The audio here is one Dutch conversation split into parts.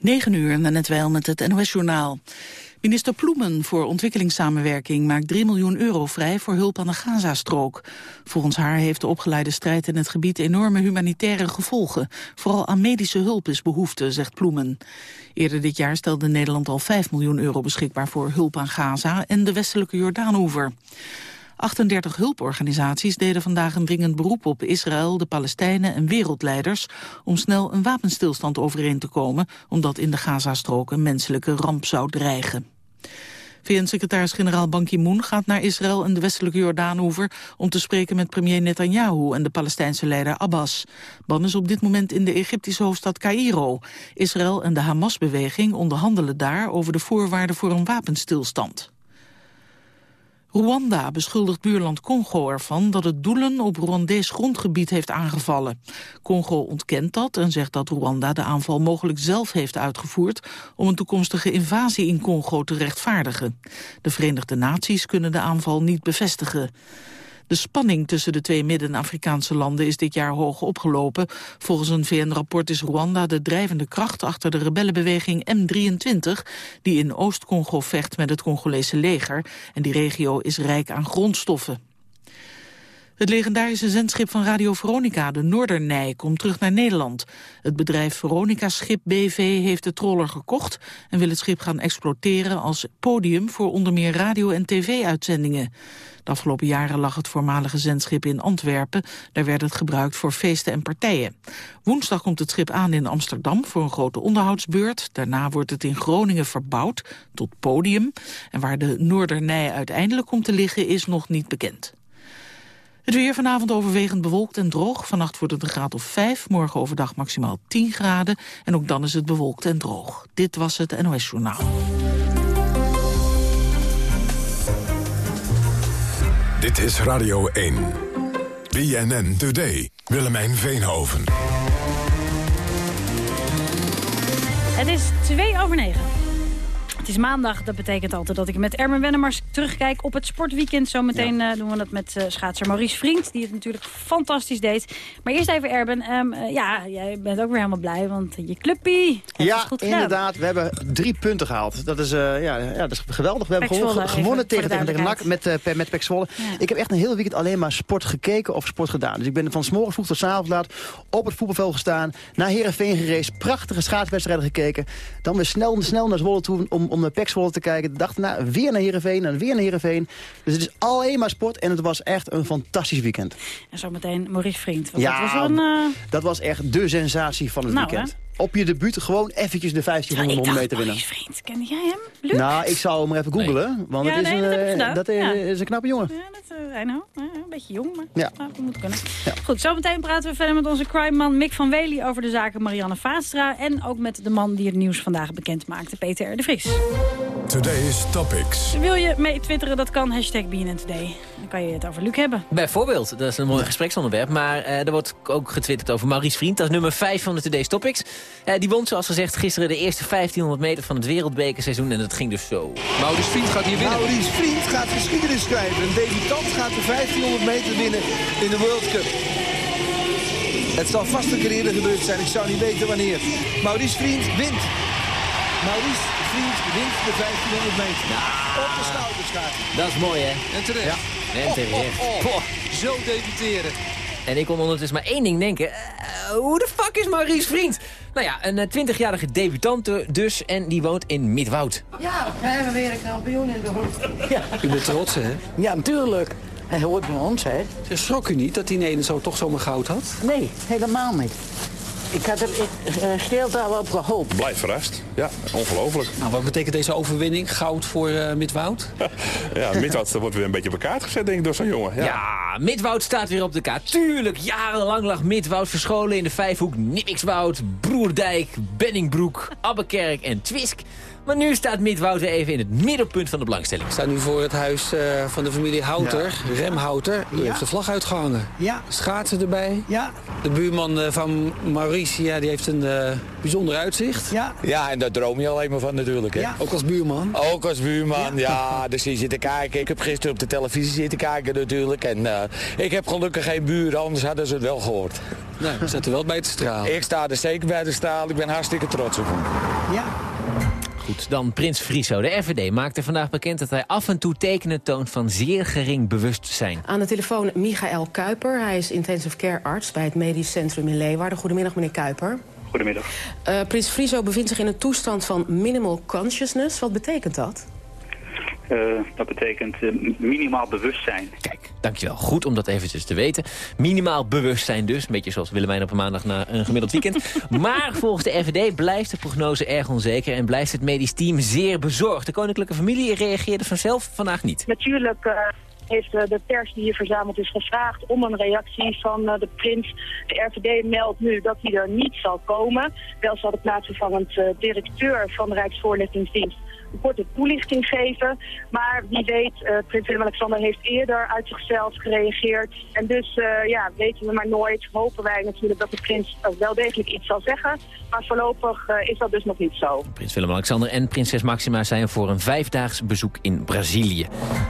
9 uur, en net wel met het NOS-journaal. Minister Ploemen voor ontwikkelingssamenwerking maakt 3 miljoen euro vrij voor hulp aan de Gazastrook. Volgens haar heeft de opgeleide strijd in het gebied enorme humanitaire gevolgen. Vooral aan medische hulp is behoefte, zegt Ploemen. Eerder dit jaar stelde Nederland al 5 miljoen euro beschikbaar voor hulp aan Gaza en de westelijke Jordaanoever. 38 hulporganisaties deden vandaag een dringend beroep op Israël, de Palestijnen en wereldleiders om snel een wapenstilstand overeen te komen, omdat in de Gazastrook een menselijke ramp zou dreigen. VN-secretaris-generaal Ban Ki-moon gaat naar Israël en de westelijke Jordaanoever om te spreken met premier Netanyahu en de Palestijnse leider Abbas. Ban is op dit moment in de Egyptische hoofdstad Cairo. Israël en de Hamas-beweging onderhandelen daar over de voorwaarden voor een wapenstilstand. Rwanda beschuldigt buurland Congo ervan dat het doelen op Rwandees grondgebied heeft aangevallen. Congo ontkent dat en zegt dat Rwanda de aanval mogelijk zelf heeft uitgevoerd om een toekomstige invasie in Congo te rechtvaardigen. De Verenigde Naties kunnen de aanval niet bevestigen. De spanning tussen de twee Midden-Afrikaanse landen is dit jaar hoog opgelopen. Volgens een VN-rapport is Rwanda de drijvende kracht achter de rebellenbeweging M23... die in Oost-Congo vecht met het Congolese leger. En die regio is rijk aan grondstoffen. Het legendarische zendschip van Radio Veronica, de Noordernij, komt terug naar Nederland. Het bedrijf Veronica Schip BV heeft de troller gekocht... en wil het schip gaan exploiteren als podium voor onder meer radio- en tv-uitzendingen. De afgelopen jaren lag het voormalige zendschip in Antwerpen. Daar werd het gebruikt voor feesten en partijen. Woensdag komt het schip aan in Amsterdam voor een grote onderhoudsbeurt. Daarna wordt het in Groningen verbouwd tot podium. En waar de Noordernij uiteindelijk komt te liggen is nog niet bekend. Het weer vanavond overwegend bewolkt en droog. Vannacht wordt het een graad of 5, morgen overdag maximaal 10 graden. En ook dan is het bewolkt en droog. Dit was het NOS Journaal. Dit is Radio 1. BNN Today. Willemijn Veenhoven. Het is 2 over 9. Het is maandag, dat betekent altijd dat ik met Ermen Wennemars terugkijk op het sportweekend. Zometeen uh, doen we dat met uh, schaatser Maurice Vriend, die het natuurlijk fantastisch deed. Maar eerst even Erben, um, uh, ja, jij bent ook weer helemaal blij, want je clubpie Ja, goed inderdaad, we hebben drie punten gehaald. Dat is, ja, ja, dat is geweldig. We hebben gewonnen even tegen, tegen, tegen NAC met, uh, met Pek Zwolle. Ja. Ik heb echt een heel weekend alleen maar sport gekeken of sport gedaan. Dus ik ben van s morgens vroeg tot s avonds laat op het voetbalveld gestaan. Naar Heerenveen gereisd, prachtige schaatswedstrijden gekeken. Dan weer snel, snel naar Zwolle toe om, om naar Pek Zwolle te kijken. De dag daarna weer naar Heerenveen en weer naar Heerenveen. Dus het is alleen maar sport en het was echt een fantastisch weekend. En zometeen Maurice Vriend. Ja, dat was een, uh... Dat was echt de sensatie van het Nou, weekend. Op je debuut gewoon eventjes de 1500 ik dacht, meter winnen. Maurice Vriend, kende jij hem? Luc? Nou, ik zou hem maar even googlen. Want Ja, het is, nee, een, dat eh, dat, eh, Ja. is een knappe jongen. Ja, dat, uh, I know. Een beetje jong, maar Ja. nou, dat moet kunnen. Goed, zometeen praten we verder met onze crime-man Mick van Wely... over de zaken Marianne Vaatstra... en ook met de man die het nieuws vandaag bekend maakte, Peter R. de Vries. Today's Topics. Wil je mee twitteren, dat kan. Hashtag BNN Today. Dan kan je het over Luc hebben. Bijvoorbeeld, dat is een mooi gespreksonderwerp. Maar eh, er wordt ook getwitterd over Maurice Vriend. Dat is nummer 5 van de Today's Topics. Eh, die won, zoals gezegd, gisteren de eerste 1500 meter van het wereldbekerseizoen. En dat ging dus zo. Maurice Vriend gaat hier winnen. Maurice Vriend gaat geschiedenis schrijven. Een debutant gaat de 1500 meter winnen in de World Cup. Het zal vast een keer eerder gebeurd zijn. Ik zou niet weten wanneer. Maurice Vriend wint. Maurice Vriend wint de 1500 meter. Op de schouderschaar. Dat is mooi, hè? En terecht. Ja. En terecht. Oh, oh, oh. Zo debuteren. En ik kon ondertussen maar één ding denken. Eh, hoe de fuck is Maurice Vriend? Nou ja, een eh, 20-jarige debutant dus. En die woont in Midwoud. Ja, we hebben weer een kampioen in de hoek. U bent trots, hè? Ja, natuurlijk. Hij hoort bij ons, hè? Schrok u niet dat die ene zo toch zomaar goud had? Nee, helemaal niet. Ik had er uh, steelt al op gehoopt. Blijf verrast. Ja, ongelooflijk. Nou, wat betekent deze overwinning? Goud voor uh, Midwoud? ja, Midwoud wordt weer een beetje op elkaar gezet, denk ik, door zo'n jongen. Ja. ja, Midwoud staat weer op de kaart. Tuurlijk, jarenlang lag Midwoud verscholen in de Vijfhoek, Nibbikswoud, Broerdijk, Benningbroek, Abbekerk en Twisk. Maar nu staat Midwoud weer even in het middelpunt van de belangstelling. We staan nu voor het huis uh, van de familie Houter, ja. Rem Houter. U ja. heeft de vlag uitgehangen. Ja. Schaatsen erbij. Ja. De buurman uh, van Maurice, ja, die heeft een uh, bijzonder uitzicht. Ja. Ja, en daar droom je alleen maar van natuurlijk. Hè? Ja. Ook als buurman? Ook als buurman, ja. ja. Dus je zit te kijken. Ik heb gisteren op de televisie zitten kijken natuurlijk. En ik heb gelukkig geen buren, anders hadden ze het wel gehoord. Nou, we staat er wel bij te stralen. Ik sta er zeker bij te stralen. Ik ben hartstikke trots op hem. Ja. Goed, dan Prins Friso. De RVD maakte vandaag bekend dat hij af en toe tekenen toont van zeer gering bewustzijn. Aan de telefoon Michael Kuiper. Hij is intensive care arts bij het medisch centrum in Leeuwarden. Goedemiddag, meneer Kuiper. Goedemiddag. Uh, Prins Friso bevindt zich in een toestand van minimal consciousness. Wat betekent dat? Uh, dat betekent uh, minimaal bewustzijn. Kijk, dankjewel. Goed om dat eventjes te weten. Minimaal bewustzijn dus. Een beetje zoals Willemijn op een maandag na een gemiddeld weekend. maar volgens de RVD blijft de prognose erg onzeker... en blijft het medisch team zeer bezorgd. De koninklijke familie reageerde vanzelf vandaag niet. Natuurlijk... Uh heeft de pers die hier verzameld is gevraagd om een reactie van de prins. De RVD meldt nu dat hij er niet zal komen. Wel zal de plaatsvervangend directeur van de Rijksvoorlichtingsdienst korte toelichting geven. Maar wie weet, uh, prins Willem-Alexander heeft eerder uit zichzelf gereageerd. En dus uh, ja, weten we maar nooit. Hopen wij natuurlijk dat de prins wel degelijk iets zal zeggen. Maar voorlopig uh, is dat dus nog niet zo. Prins Willem-Alexander en prinses Maxima zijn voor een vijfdaags bezoek in Brazilië.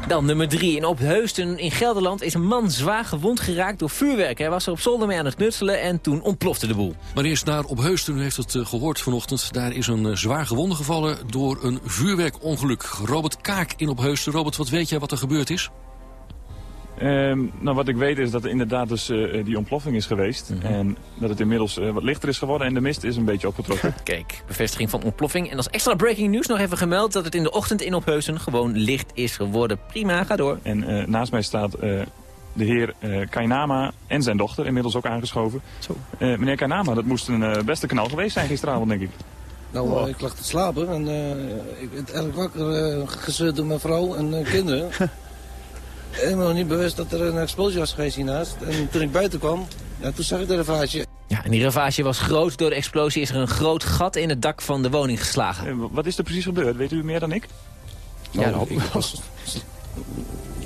Dan nummer drie. In Opheusden in Gelderland is een man zwaar gewond geraakt door vuurwerk. Hij was er op zolder mee aan het knutselen en toen ontplofte de boel. Maar eerst naar Opheusden, u heeft het gehoord vanochtend. Daar is een zwaar gewonde gevallen door een vuurwerk vuurwerkongeluk. Robert Kaak in Opheusden. Robert, wat weet jij wat er gebeurd is? Um, nou, wat ik weet is dat er inderdaad dus uh, die ontploffing is geweest. Mm -hmm. En dat het inmiddels uh, wat lichter is geworden en de mist is een beetje opgetrokken. Kijk, bevestiging van ontploffing. En als extra breaking news nog even gemeld dat het in de ochtend in Opheusen gewoon licht is geworden. Prima, ga door. En uh, naast mij staat de heer Kainama en zijn dochter, inmiddels ook aangeschoven. Zo. meneer Kainama, dat moest een beste kanaal geweest zijn gisteravond, denk ik. Nou, wow. ik lag te slapen en uh, ik werd eigenlijk wakker uh, gezet door mijn vrouw en uh, kinderen. ik ben nog niet bewust dat er een explosie was geweest hiernaast. En toen ik buiten kwam, ja, toen zag ik de ravage. Ja, en die ravage was groot. Door de explosie is er een groot gat in het dak van de woning geslagen. wat is er precies gebeurd? Weet u meer dan ik? Nou, ja, ik was...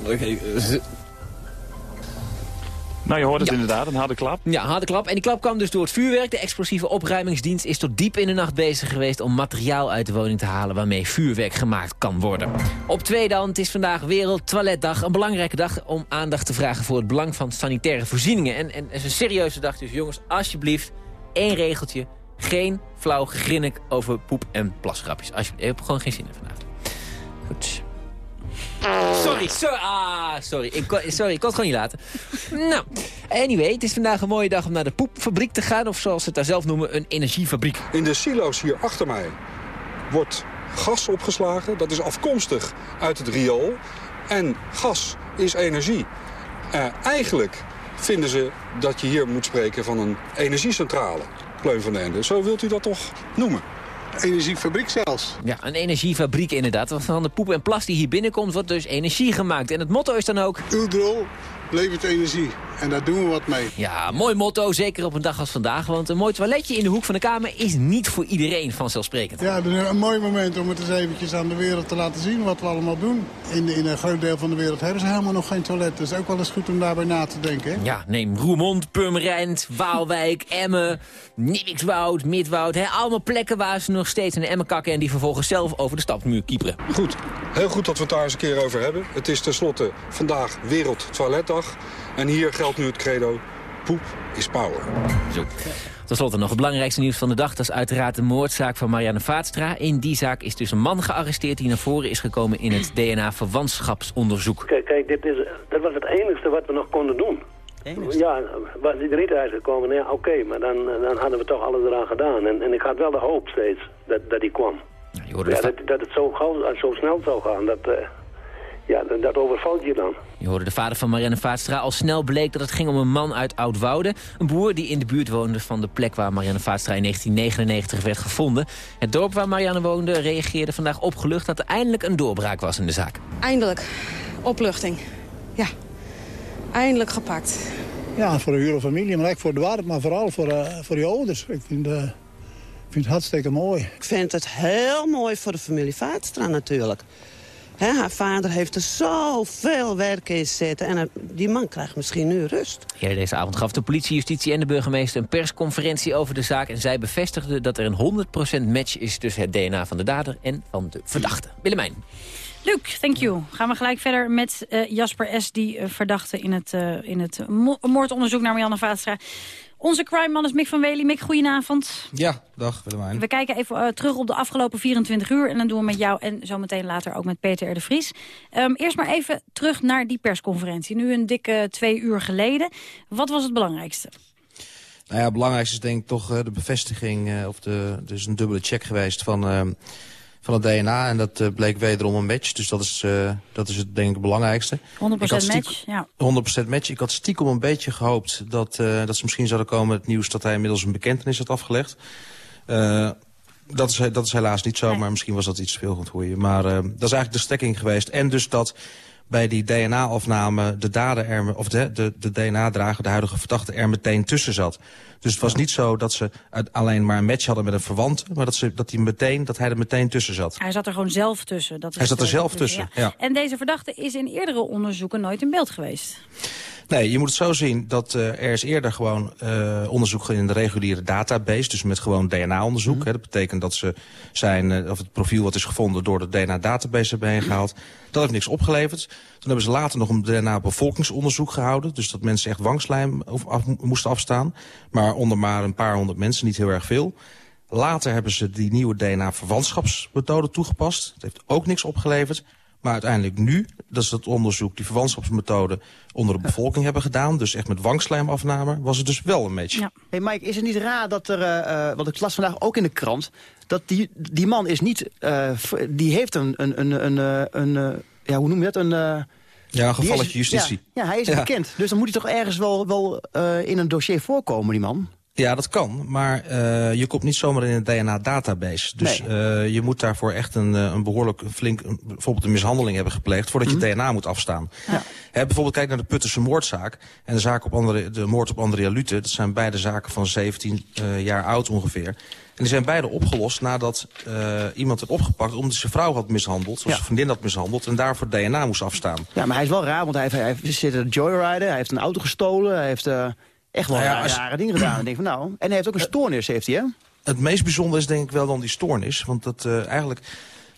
Okay, nou, je hoort het ja. inderdaad, een harde klap. Ja, harde klap. En die klap kwam dus door het vuurwerk. De explosieve opruimingsdienst is tot diep in de nacht bezig geweest... om materiaal uit de woning te halen waarmee vuurwerk gemaakt kan worden. Op twee dan, het is vandaag Wereld Toiletdag. Een belangrijke dag om aandacht te vragen voor het belang van sanitaire voorzieningen. En, en het is een serieuze dag, dus jongens, alsjeblieft, één regeltje. Geen flauw gegrinnik over poep- en plasgrapjes. Alsjeblieft, ik heb gewoon geen zin in vanavond. Goed. Sorry, sorry, ah, sorry. Ik kon, sorry, het gewoon niet laten. Nou, anyway, het is vandaag een mooie dag om naar de poepfabriek te gaan. Of zoals ze het daar zelf noemen, een energiefabriek. In de silo's hier achter mij wordt gas opgeslagen. Dat is afkomstig uit het riool. En gas is energie. Uh, eigenlijk vinden ze dat je hier moet spreken van een energiecentrale. Pleun van den Ende. Zo wilt u dat toch noemen? Energiefabriek zelfs. Ja, een energiefabriek inderdaad. Want van de poep en plas die hier binnenkomt, wordt dus energie gemaakt. En het motto is dan ook... Uw drol levert energie. En daar doen we wat mee. Ja, mooi motto, zeker op een dag als vandaag. Want een mooi toiletje in de hoek van de kamer is niet voor iedereen vanzelfsprekend. Ja, een mooi moment om het eens eventjes aan de wereld te laten zien wat we allemaal doen. In, in een groot deel van de wereld hebben ze helemaal nog geen toilet. Dus ook wel eens goed om daarbij na te denken. Hè? Ja, neem Roermond, Purmerend, Waalwijk, Emmen, Nibbikswoud, Midwoud. Hè, allemaal plekken waar ze nog steeds in de emmen kakken... en die vervolgens zelf over de stapmuur kieperen. Goed, heel goed dat we het daar eens een keer over hebben. Het is tenslotte vandaag Wereld Toiletdag. En hier geldt nu het credo, poep is power. Zo. Tot slot nog het belangrijkste nieuws van de dag. Dat is uiteraard de moordzaak van Marianne Vaatstra. In die zaak is dus een man gearresteerd die naar voren is gekomen in het DNA-verwantschapsonderzoek. Kijk, kijk dit is, dat was het enige wat we nog konden doen. Enigste? Ja, was die er niet gekomen, ja oké, maar dan, dan hadden we toch alles eraan gedaan. En, en ik had wel de hoop steeds dat, dat die kwam. Ja, ja dat, dat het zo, gauw, zo snel zou gaan, dat... Uh, ja, dat overvalt je dan. Je hoorde de vader van Marianne Vaatstra. Al snel bleek dat het ging om een man uit Oudwoude. Een boer die in de buurt woonde van de plek waar Marianne Vaatstra in 1999 werd gevonden. Het dorp waar Marianne woonde reageerde vandaag opgelucht dat er eindelijk een doorbraak was in de zaak. Eindelijk. Opluchting. Ja. Eindelijk gepakt. Ja, voor de hele familie, maar ook voor het dorp, maar vooral voor, uh, voor je ouders. Ik vind, uh, ik vind het hartstikke mooi. Ik vind het heel mooi voor de familie Vaatstra natuurlijk. He, haar vader heeft er zoveel werk in zitten. En die man krijgt misschien nu rust. Eerder deze avond gaf de politie, justitie en de burgemeester... een persconferentie over de zaak. En zij bevestigde dat er een 100% match is... tussen het DNA van de dader en van de verdachte. Willemijn. Luc, thank you. Gaan we gelijk verder met uh, Jasper S., die uh, verdachte in het, uh, in het moordonderzoek naar Marianne Vaatstra Onze crime-man is Mick van Wely. Mick, goedenavond. Ja, dag Willemijn. We kijken even uh, terug op de afgelopen 24 uur. En dan doen we met jou en zometeen later ook met Peter R. de Vries. Um, eerst maar even terug naar die persconferentie. Nu een dikke twee uur geleden. Wat was het belangrijkste? Nou ja, het belangrijkste is denk ik toch uh, de bevestiging... Uh, of de, er is een dubbele check geweest van, uh, van het DNA. En dat uh, bleek wederom een match. Dus dat is, uh, dat is het denk ik het belangrijkste. 100% match, ja. 100% match. Ik had stiekem een beetje gehoopt dat, uh, dat ze misschien zouden komen met het nieuws... dat hij inmiddels een bekentenis had afgelegd. Dat, is, dat is helaas niet zo, nee. maar misschien was dat iets te veel goed voor je. Maar dat is eigenlijk de stekking geweest. En dus dat bij die DNA-afname de dader er, of de, de, de DNA-drager, de huidige verdachte, er meteen tussen zat. Dus het was niet zo dat ze alleen maar een match hadden met een verwant, maar dat, ze, dat, hij meteen, dat hij er meteen tussen zat. Hij zat er gewoon zelf tussen. Dat is hij zat er zelf tussen, ja. ja. En deze verdachte is in eerdere onderzoeken nooit in beeld geweest. Nee, je moet het zo zien dat uh, er is eerder gewoon uh, onderzoek in de reguliere database. Dus met gewoon DNA-onderzoek. Mm. Dat betekent dat ze zijn, uh, of het profiel wat is gevonden door de DNA-database hebben heen gehaald. Dat heeft niks opgeleverd. Toen hebben ze later nog een DNA-bevolkingsonderzoek gehouden. Dus dat mensen echt wangslijm af, moesten afstaan. Maar onder maar een paar honderd mensen, niet heel erg veel. Later hebben ze die nieuwe DNA-verwantschapsmethode toegepast. Dat heeft ook niks opgeleverd. Maar uiteindelijk nu, dat is het onderzoek, die verwantschapsmethode onder de bevolking hebben gedaan. Dus echt met wangslijmafname, was het dus wel een match. Ja. Hey Mike, is het niet raar dat er, uh, want ik las vandaag ook in de krant, dat die, die man is niet, uh, die heeft een, een, een, een, een, ja, hoe noem je dat, een... Uh, ja, een gevalletje justitie. Ja, ja, hij is ja. bekend. Dus dan moet hij toch ergens wel, wel in een dossier voorkomen, die man? Ja, dat kan. Maar uh, je komt niet zomaar in een DNA-database. Dus nee. uh, je moet daarvoor echt een, een behoorlijk flink... bijvoorbeeld een mishandeling hebben gepleegd... voordat je mm -hmm. DNA moet afstaan. Ja. Bijvoorbeeld kijk naar de Puttense moordzaak... en de, zaak op andere, de moord op Andrea Lute. Dat zijn beide zaken van 17 uh, jaar oud ongeveer. En die zijn beide opgelost nadat uh, iemand werd opgepakt... omdat zijn vrouw had mishandeld, of ja. zijn vriendin had mishandeld... en daarvoor DNA moest afstaan. Ja, maar hij is wel raar, want hij, heeft, hij zit joyriden... hij heeft een auto gestolen, hij heeft... Uh echt wel nou ja, als... rare dingen gedaan. En, denk van, nou, en hij heeft ook een stoornis, heeft hij, hè? Het meest bijzondere is denk ik wel dan die stoornis. Want dat uh, eigenlijk...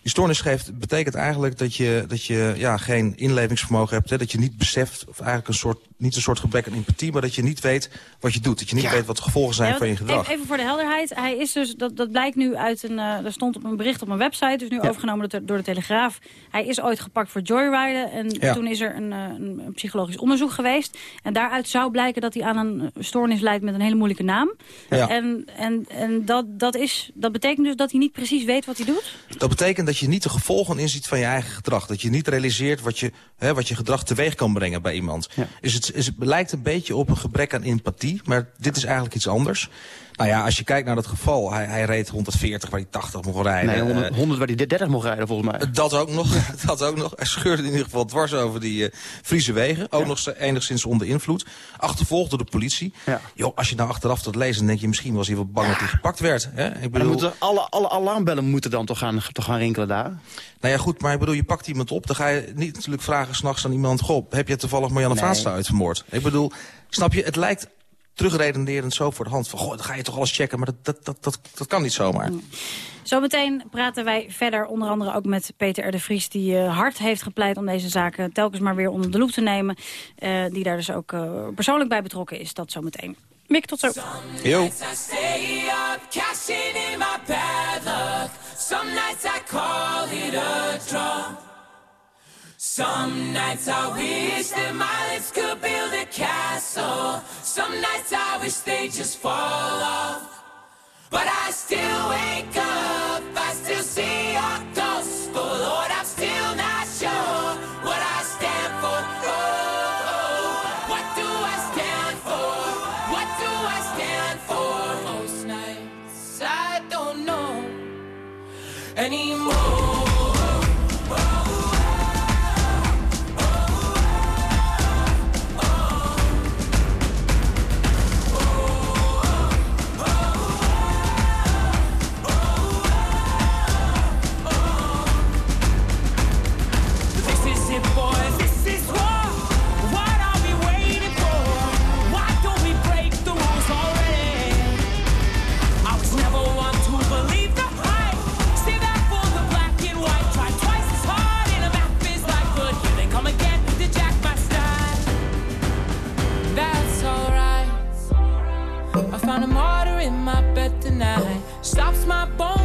Die stoornis geeft, betekent eigenlijk dat je, dat je ja, geen inlevingsvermogen hebt. Hè, dat je niet beseft, of eigenlijk een soort, niet een soort gebrek aan empathie... maar dat je niet weet wat je doet. Dat je niet ja. weet wat de gevolgen zijn ja, van je gedrag. Even voor de helderheid. Hij is dus, dat, dat blijkt nu uit een... Uh, er stond op een bericht op mijn website, dus nu ja. overgenomen door de Telegraaf. Hij is ooit gepakt voor joyriden. En toen is er een, een, een, psychologisch onderzoek geweest. En daaruit zou blijken dat hij aan een stoornis lijdt met een hele moeilijke naam. En, en, en dat, dat, is, dat betekent dus dat hij niet precies weet wat hij doet? Dat betekent dat je niet de gevolgen inziet van je eigen gedrag. Dat je niet realiseert wat je, hè, wat je gedrag teweeg kan brengen bij iemand. Ja. Is het, is, het lijkt een beetje op een gebrek aan empathie, maar dit is eigenlijk iets anders. Nou ja, als je kijkt naar dat geval, hij, hij reed 140 waar hij 80 mocht rijden. Nee, 100, 100 waar hij 30 mocht rijden volgens mij. Dat ook nog, dat ook nog. Hij scheurde in ieder geval dwars over die uh, Friese wegen. Ook ja. nog enigszins onder invloed. Achtervolgd door de politie. Ja. Yo, als je nou achteraf dat leest, dan denk je misschien was hij wel bang dat hij gepakt werd. Hè? Ik bedoel... moeten alle, alle alarmbellen moeten dan toch gaan, toch gaan rinkelen daar? Nou ja, goed, maar ik bedoel, je pakt iemand op. Dan ga je niet natuurlijk vragen s'nachts aan iemand... Goh, heb je toevallig Marianne nee. Vaatstra uitvermoord? Ik bedoel, snap je, het lijkt terugredenerend zo voor de hand. Van, goh, dan ga je toch alles checken, maar dat, dat, dat, dat, dat kan niet zomaar. Zometeen praten wij verder onder andere ook met Peter R. de Vries... die uh, hard heeft gepleit om deze zaken telkens maar weer onder de loep te nemen. Uh, die daar dus ook uh, persoonlijk bij betrokken is. Dat zometeen. Mick, tot zo. Yo. Some nights I call it a draw. Some nights I wish that my lips could build a castle. Some nights I wish they just fall off. But I still wake up, I still see your ghost. Lord, I'm still not sure what I stand for. Oh, what do I stand for? What do I stand for? Most nights I don't know anymore. night. Stops my bones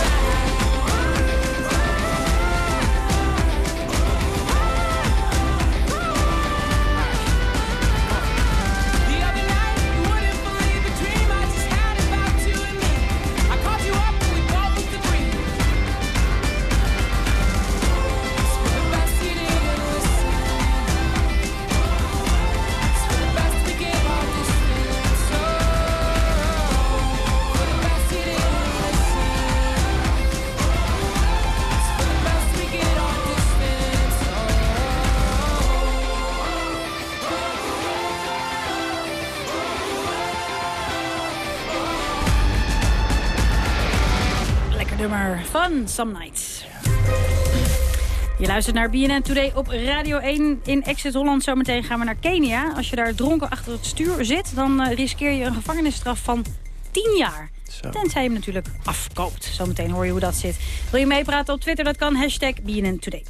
Some Nights. Je luistert naar BNN Today op Radio 1 in Exit Holland. Zometeen gaan we naar Kenia. Als je daar dronken achter het stuur zit... dan eh, riskeer je een gevangenisstraf van 10 jaar. Tenzij je hem natuurlijk afkoopt. Zometeen hoor je hoe dat zit. Wil je meepraten op Twitter? Dat kan. Hashtag BNN Today.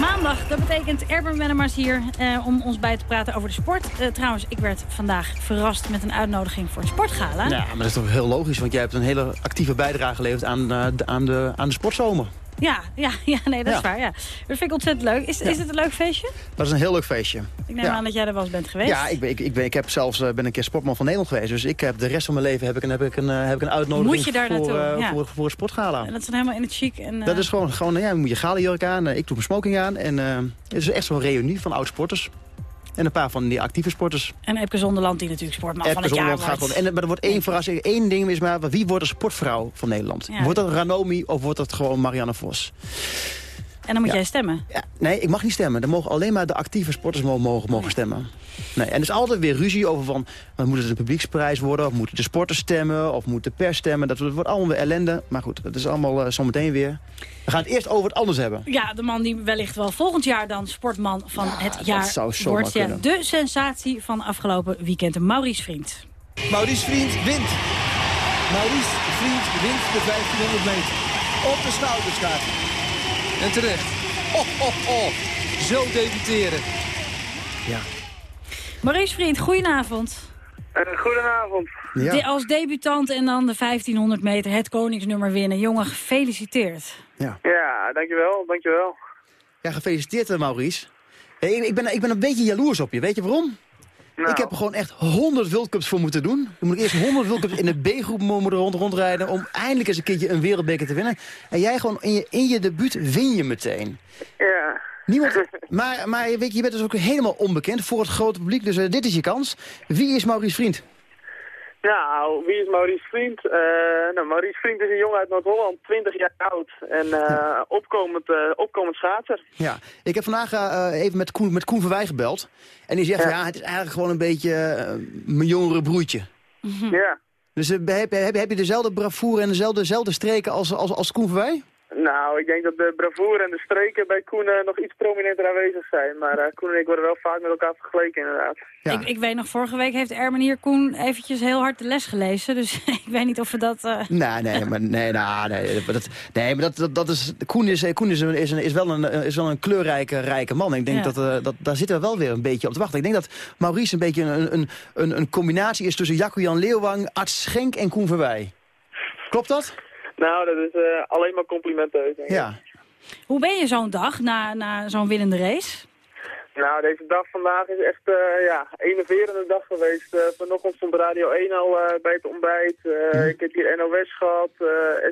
Maandag, dat betekent Erben Wennemars hier eh, om ons bij te praten over de sport. Eh, trouwens, ik werd vandaag verrast met een uitnodiging voor een sportgala. Ja, maar dat is toch heel logisch, want jij hebt een hele actieve bijdrage geleverd aan, de, aan, de, aan de sportzomer. Ja, ja, ja nee, dat is waar. Ja. Dat vind ik ontzettend leuk. Is, is het een leuk feestje? Dat is een heel leuk feestje. Ik neem Ja. aan dat jij er wel eens bent geweest. Ja, ik, ben, ik, ik, ben, ik heb zelfs eh, ben een keer sportman van Nederland geweest. Dus ik heb de rest van mijn leven heb ik een, heb ik een, eh, heb ik een uitnodiging Moet je daar voor, ja. voor, voor een sportgala. En dat is dan helemaal in het chic. En, Dat is gewoon, gewoon ja, je moet je galenjurk aan. ik doe mijn smoking aan. En het is echt zo'n reunie van oud-sporters. En een paar van die actieve sporters. En Epke Zonderland, die natuurlijk sportman van Epke het jaar gaat wordt. En, maar er wordt één verrassing. Één ding is maar, wie wordt de sportvrouw van Nederland? Ja. Wordt dat Ranomi of wordt dat gewoon Marianne Vos? En dan moet Ja. jij stemmen. Ja, nee, ik mag niet stemmen. Er mogen alleen maar de actieve sporters mogen, mogen, stemmen. Nee, en er is altijd weer ruzie over van... eh, moet het een publieksprijs worden? Of moeten de sporters stemmen? Of moet de pers stemmen? Dat wordt allemaal weer ellende. Maar goed, dat is allemaal eh, zometeen weer. We gaan het eerst over het anders hebben. Ja, de man die wellicht wel volgend jaar dan sportman van het dat jaar wordt. Ja, de sensatie van afgelopen weekend, Maurice Vriend. Maurice Vriend wint. Maurice Vriend wint de 1500 meter. Op de schouderschaat. En terecht. Oh, oh, oh. Zo debuteren. Ja. Maurice Vriend, goedenavond. goedenavond. De- als debutant en dan de 1500 meter het koningsnummer winnen. Jongen, gefeliciteerd. Ja. Ja, dankjewel, dankjewel. Ja, gefeliciteerd eh, Maurice. Hey, ik, ben, ik ben een beetje jaloers op je. Weet je waarom? Nou. Ik heb er gewoon echt 100 World Cups voor moeten doen. Dan moet ik eerst 100 World Cups in de B-groep rond, rondrijden... om eindelijk eens een keertje een wereldbeker te winnen. En jij gewoon in je, in je debuut win je meteen. Ja. Niemand, maar maar weet je, je bent dus ook helemaal onbekend voor het grote publiek. Dus eh, dit is je kans. Wie is Maurice Vriend? Nou, wie is Maurice Vriend? Eh, nou, Maurice Vriend is een jongen uit Noord-Holland, 20 jaar oud. En eh, opkomend, eh, opkomend schaatser. Ja, ik heb vandaag even met Koen, met Koen Verwij gebeld. En die zegt, ja. het is eigenlijk gewoon een beetje mijn jongere broertje. Ja. Dus heb, heb, heb je dezelfde bravoure en dezelfde, dezelfde streken als, als, als Koen Verwij? Nou, ik denk dat de bravoure en de streken bij Koen eh, nog iets prominenter aanwezig zijn. Maar eh, Koen en ik worden wel vaak met elkaar vergeleken inderdaad. Ik, ik weet nog, vorige week heeft Ermen hier Koen eventjes heel hard de les gelezen. Dus ik weet niet of we dat... eh, Nee, nee, maar, nee, nou, nee, maar dat, nee, maar dat, dat, dat is, Koen, is, Koen is, een, is, een, is, wel een, is wel een kleurrijke rijke man. Ik denk Ja. dat, eh, dat daar zitten we wel weer een beetje op te wachten. Ik denk dat Maurice een beetje een, een, een, een combinatie is tussen Jacco-Jan Leeuwang, Arts Schenk en Koen Verwij. Klopt dat? Nou, dat is eh, alleen maar complimenten. denk ik. Ja. Hoe ben je zo'n dag na, na zo'n winnende race? Nou, deze dag vandaag is echt uh, ja, een enerverende dag geweest. Uh, vanochtend stond Radio 1 al uh, bij het ontbijt. Mhm. Ik heb hier NOS gehad,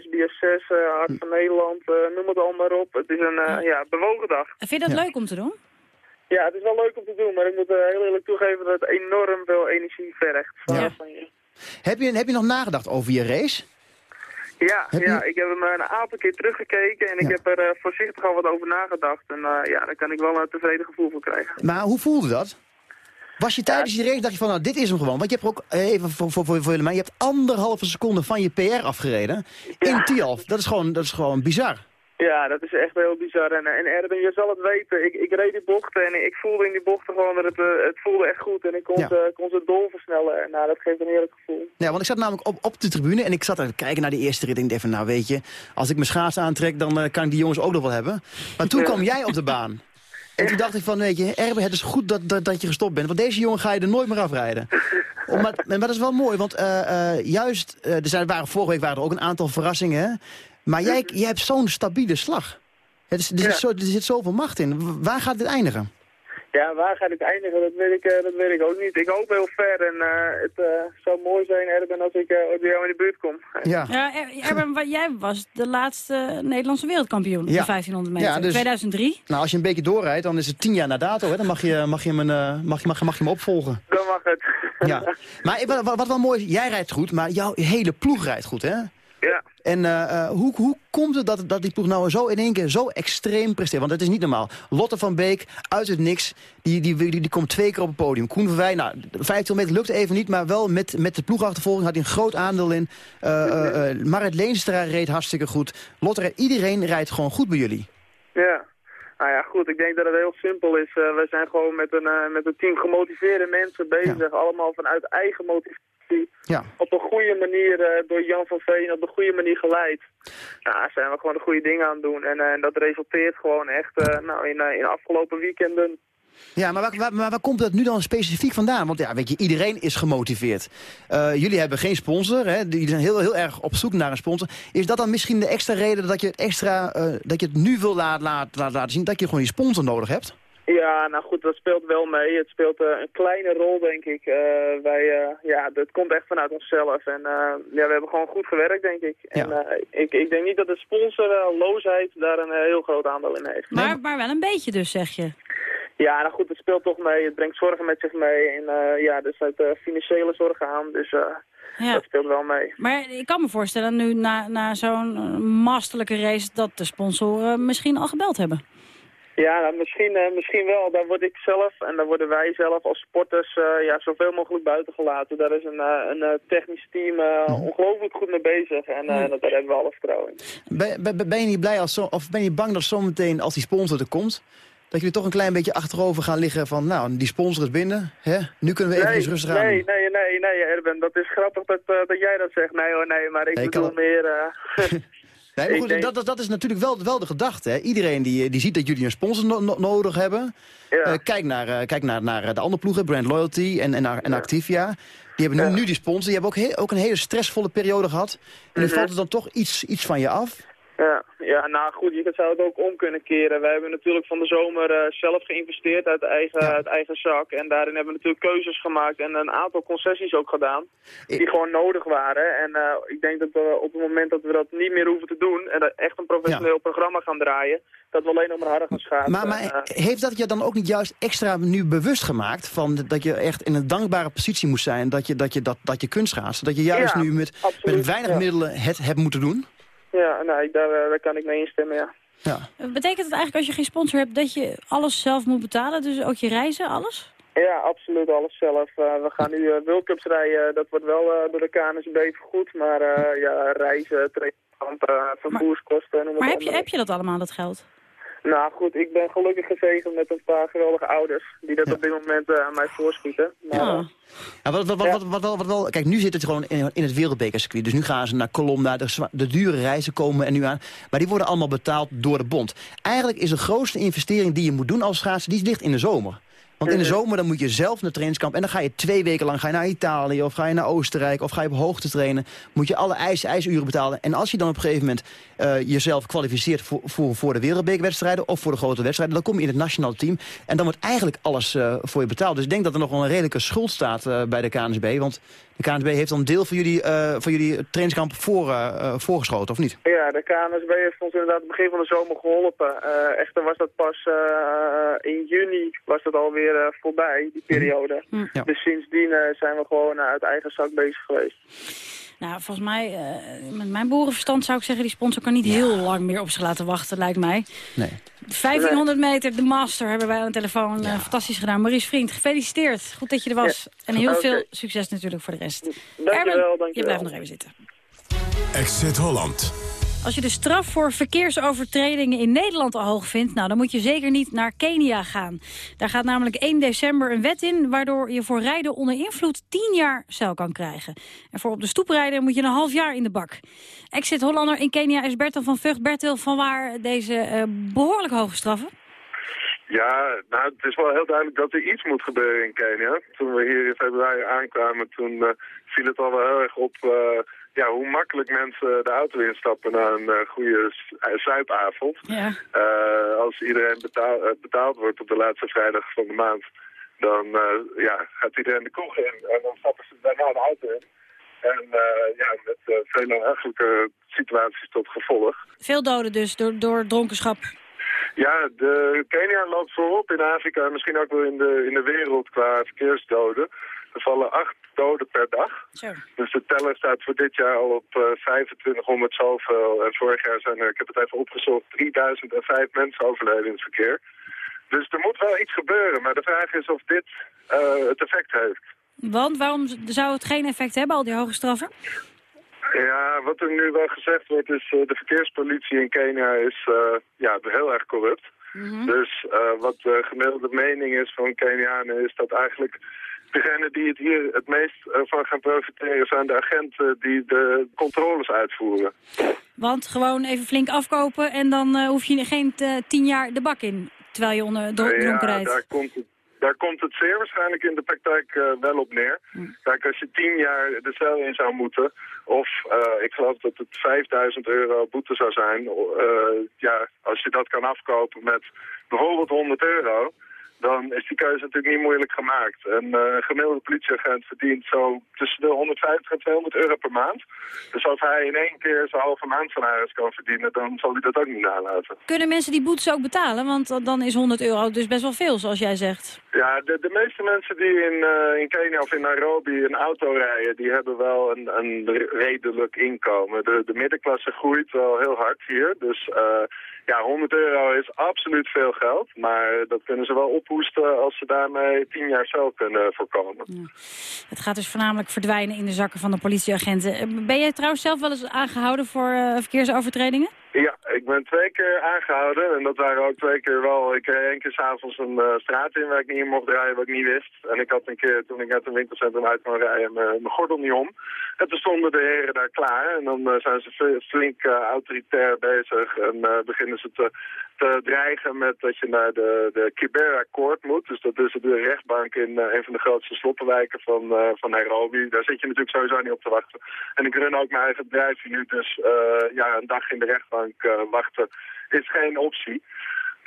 SBS 6, Hart van Nederland, noem het allemaal op. Het is een ja, bewogen dag. Vind je dat leuk om te doen? Ja, het is wel leuk om te doen, maar ik moet heel eerlijk toegeven dat het enorm veel energie vergt van, van je. Heb je, heb je nog nagedacht over je race? Ja, ja, ik heb hem een aantal keer teruggekeken en ik heb er uh, voorzichtig al wat over nagedacht. En uh, ja, daar kan ik wel een tevreden gevoel voor krijgen. Maar hoe voelde dat? Was je tijdens die race, dacht je van, nou, dit is hem gewoon. Want je hebt ook, even voor, voor, voor, voor jullie, je hebt anderhalve seconde van je PR afgereden. In Tialf. Dat is gewoon, dat is gewoon bizar. Ja, dat is echt heel bizar. En, en Erwin, je zal het weten. Ik, ik reed die bochten en ik voelde in die bochten gewoon dat het, uh, het voelde echt goed. En ik kon, ja. uh, kon ze dol versnellen. En nou, dat geeft een heerlijk gevoel. Ja, want ik zat namelijk op, op de tribune en ik zat aan het kijken naar die eerste rit. En ik dacht van, nou weet je, als ik mijn schaats aantrek, dan uh, kan ik die jongens ook nog wel hebben. Maar toen ja. kwam jij op de baan. En toen dacht ik van, weet je, Erwin, het is goed dat, dat, dat je gestopt bent. Want deze jongen ga je er nooit meer afrijden. Om, maar, maar dat is wel mooi, want juist, er zijn, waren, vorige week waren er ook een aantal verrassingen. Hè? Maar jij, jij hebt zo'n stabiele slag. Het is, er, zit zo, er zit zoveel macht in. Waar gaat dit eindigen? Ja, waar gaat het eindigen? Dat weet ik, uh, dat weet ik ook niet. Ik hoop heel ver en uh, het uh, zou mooi zijn, Erben, als ik uh, bij jou in de buurt kom. Ja, ja Erben, jij was de laatste Nederlandse wereldkampioen ja. op 1500 meter, ja, dus, 2003. Nou, als je een beetje doorrijdt, dan is het tien jaar na dato. Hè? Dan mag je, mag, je hem, mag, je, mag, mag je hem opvolgen. Dan mag het. Ja. Maar wat, wat wel mooi is, jij rijdt goed, maar jouw hele ploeg rijdt goed, hè? Ja. En uh, hoe, hoe komt het dat, dat die ploeg nou zo in één keer zo extreem presteert? Want het is niet normaal. Lotte van Beek, uit het niks, die, die, die, die komt twee keer op het podium. Koen van Wij, nou, 15 meter lukte even niet, maar wel met, met de ploegachtervolging had hij een groot aandeel in. Uh, Marit Leenstra reed hartstikke goed. Lotte, iedereen rijdt gewoon goed bij jullie. Ja. Nou ja, goed, ik denk dat het heel simpel is. We zijn gewoon met een, met een team gemotiveerde mensen bezig. Ja. Allemaal vanuit eigen motivatie. Ja. Op een goede manier uh, door Jan van Veen op de goede manier geleid. Nou, zijn we gewoon de goede dingen aan het doen. En, en dat resulteert gewoon echt nou, in, in afgelopen weekenden. Ja, maar waar, waar, maar waar, komt dat nu dan specifiek vandaan? Want ja, weet je, iedereen is gemotiveerd. Uh, jullie hebben geen sponsor, hè? jullie zijn heel, heel erg op zoek naar een sponsor. Is dat dan misschien de extra reden dat je het, extra, uh, dat je het nu wil laten, laten, laten zien... dat je gewoon die sponsor nodig hebt? Ja, nou goed, dat speelt wel mee. Het speelt uh, een kleine rol, denk ik. wij, ja, dat komt echt vanuit onszelf. En ja, we hebben gewoon goed gewerkt, denk ik. Ja. En ik, ik denk niet dat de sponsorloosheid daar een heel groot aandeel in heeft. Maar, maar wel een beetje dus, zeg je? Ja, nou goed, het speelt toch mee. Het brengt zorgen met zich mee. En uh, ja, er sluit uh, financiële zorgen aan. Dus uh, ja. dat speelt wel mee. Maar ik kan me voorstellen, nu na, na zo'n masterlijke race... dat de sponsoren misschien al gebeld hebben. Ja, nou, misschien, misschien wel. Daar word ik zelf en daar worden wij zelf als sporters ja, zoveel mogelijk buiten gelaten. Daar is een, een technisch team ongelooflijk goed mee bezig. En daar hebben we alle vertrouwen in. Ben, ben, ben je niet blij als zo, of ben je bang dat zometeen als die sponsor er komt dat jullie toch een klein beetje achterover gaan liggen van... nou, die sponsor is binnen, hè? nu kunnen we even nee, rustig nee, aan Nee, nee, nee, nee, Erben, dat is grappig dat, dat jij dat zegt. Nee hoor, nee, maar ik nee, bedoel meer... Nee, maar goed, denk... dat, dat is natuurlijk wel, wel de gedachte. Hè? Iedereen die, die ziet dat jullie een sponsor no no nodig hebben. Ja. Uh, kijk naar, uh, kijk naar, naar de andere ploegen, Brand Loyalty en, en, en Activia. Die hebben nu, Ja. nu die sponsor. Die hebben ook, ook een hele stressvolle periode gehad. En nu Mhm. valt er dan toch iets, iets van je af. Ja, ja, nou goed, je zou het ook om kunnen keren. We hebben natuurlijk van de zomer eh, zelf geïnvesteerd uit eigen, uit eigen zak. En daarin hebben we natuurlijk keuzes gemaakt en een aantal concessies ook gedaan. Die gewoon nodig waren. En eh, ik denk dat we op het moment dat we dat niet meer hoeven te doen... en dat echt een professioneel programma gaan draaien... dat we alleen nog maar harder gaan schaatsen. Maar, maar eh, heeft dat je dan ook niet juist extra nu bewust gemaakt... Van dat je echt in een dankbare positie moest zijn... dat je, dat je, dat, dat je kunt schaatsen? Dat je juist Ja, nu met, absoluut, met weinig middelen het hebt moeten doen? Ja, nou, daar, eh, daar kan ik mee instemmen, ja. Ja. Betekent het eigenlijk als je geen sponsor hebt dat je alles zelf moet betalen? Dus ook je reizen, alles? Ja, absoluut, alles zelf. Eh, we gaan nu uh, World Cups rijden, dat wordt wel eh, door de KNSB vergoed. Maar eh, ja, reizen, trainingskampen, vervoerskosten... het Maar heb je, heb je dat allemaal, dat geld? Nou goed, ik ben gelukkig gezegend met een paar geweldige ouders die dat op dit moment eh, aan mij voorschieten. Maar, eh, Ja, wat, wat, wat, wat, wat, wel- wat wel, kijk, nu zit het gewoon in, in het wereldbekercircuit. Dus nu gaan ze naar Colomna, de, de dure reizen komen er nu aan. Maar die worden allemaal betaald door de bond. Eigenlijk is de grootste investering die je moet doen als schaatser, die ligt in de zomer. Want in de Mhm. zomer dan moet je zelf naar trainingskamp. En dan ga je twee weken lang ga je naar Italië of ga je naar Oostenrijk of ga je op hoogte trainen. Moet je alle ijs, ijsuren betalen. En als je dan op een gegeven moment eh, jezelf kwalificeert voor, voor, voor de wereldbekerwedstrijden... of voor de grote wedstrijden, dan kom je in het nationaal team. En dan wordt eigenlijk alles eh, voor je betaald. Dus ik denk dat er nog wel een redelijke schuld staat eh, bij de KNSB. Want de KNSB heeft dan deel van jullie, van jullie trainingskamp voor, voorgeschoten, of niet? Ja, de KNSB heeft ons inderdaad het begin van de zomer geholpen. Eh, echter was dat pas in juni was dat alweer voorbij, die periode. Ja. Dus sindsdien zijn we gewoon uit eigen zak bezig geweest. Nou, volgens mij, eh, met mijn boerenverstand zou ik zeggen... die sponsor kan niet heel lang meer op zich laten wachten, lijkt mij. Nee. 1500 meter, de master, hebben wij aan de telefoon. eh, fantastisch gedaan. Maurice Vriend, gefeliciteerd. Goed dat je er was. En heel veel succes natuurlijk voor de rest. Dankjewel. je blijft nog even zitten. Exit Holland. Als je de straf voor verkeersovertredingen in Nederland al hoog vindt... Nou, dan moet je zeker niet naar Kenia gaan. Daar gaat namelijk 1 december een wet in... waardoor je voor rijden onder invloed 10 jaar cel kan krijgen. En voor op de stoep rijden moet je een half jaar in de bak. Exit Hollander in Kenia is Bertel van Vught. Bertel, van waar deze eh, behoorlijk hoge straffen? Ja, nou, het is wel heel duidelijk dat er iets moet gebeuren in Kenia. Toen we hier in februari aankwamen, toen eh, viel het al wel heel erg op eh, ja, hoe makkelijk mensen de auto instappen na een eh, goede s- eh, zuipavond. Ja. Eh, als iedereen betaal- betaald wordt op de laatste vrijdag van de maand, dan ja, gaat iedereen de kroeg in en dan stappen ze daarna de auto in. En ja, met uh, vele ergelijke situaties tot gevolg. Veel doden dus door, door dronkenschap. Ja, de Kenia loopt voorop in Afrika en misschien ook wel in de, in de wereld qua verkeersdoden. Er vallen acht doden per dag. Zo. Dus de teller staat voor dit jaar al op eh 2500 zoveel. En vorig jaar zijn er, ik heb het even opgezocht, 3005 mensen overleden in het verkeer. Dus er moet wel iets gebeuren, maar de vraag is of dit eh, het effect heeft. Want waarom zou het geen effect hebben, al die hoge straffen? Ja, wat er nu wel gezegd wordt is, eh, de verkeerspolitie in Kenia is eh, ja, heel erg corrupt. Dus eh, wat de gemiddelde mening is van Kenianen is dat eigenlijk degenen die het hier het meest eh, van gaan profiteren zijn de agenten die de controles uitvoeren. Want gewoon even flink afkopen en dan eh, hoef je geen eh, tien jaar de bak in. Terwijl je onder Eh, dronken ja, rijdt. daar komt, het, daar komt het zeer waarschijnlijk in de praktijk wel op neer. Kijk, als je tien jaar de cel in zou moeten, of ik geloof dat het 5000 euro boete zou zijn, ja, als je dat kan afkopen met bijvoorbeeld 100 euro, dan is die keuze natuurlijk niet moeilijk gemaakt. En eh, een gemiddelde politieagent verdient zo tussen de 150 en 200 euro per maand. Dus als hij in één keer zijn halve maandsalaris kan verdienen, dan zal hij dat ook niet nalaten. Kunnen mensen die boetes ook betalen? Want dan is 100 euro dus best wel veel, zoals jij zegt. Ja, de, de meeste mensen die in, eh, in Kenia of in Nairobi een auto rijden, die hebben wel een, een redelijk inkomen. De, de middenklasse groeit wel heel hard hier. Dus eh, ja, 100 euro is absoluut veel geld. Maar dat kunnen ze wel ophoesten als ze daarmee 10 jaar cel kunnen voorkomen. Het gaat dus voornamelijk verdwijnen in de zakken van de politieagenten. Eh, Ben jij trouwens zelf wel eens aangehouden voor eh, verkeersovertredingen? Ja, ik ben twee keer aangehouden en dat waren ook twee keer wel. Ik reed één keer s'avonds een eh, straat in waar ik niet in mocht rijden, wat ik niet wist. En ik had een keer, toen ik uit een winkelcentrum uit kon rijden, mijn gordel niet om. En toen stonden de heren daar klaar en dan zijn ze fl- flink autoritair bezig en eh, beginnen ze te, dreigen met dat je naar de, de Kibera Court moet. Dus dat is de rechtbank in eh, een van de grootste sloppenwijken van, eh, van Nairobi. Daar zit je natuurlijk sowieso niet op te wachten. En ik run ook mijn eigen bedrijfje nu, dus eh, ja, een dag in de rechtbank eh, wachten is geen optie.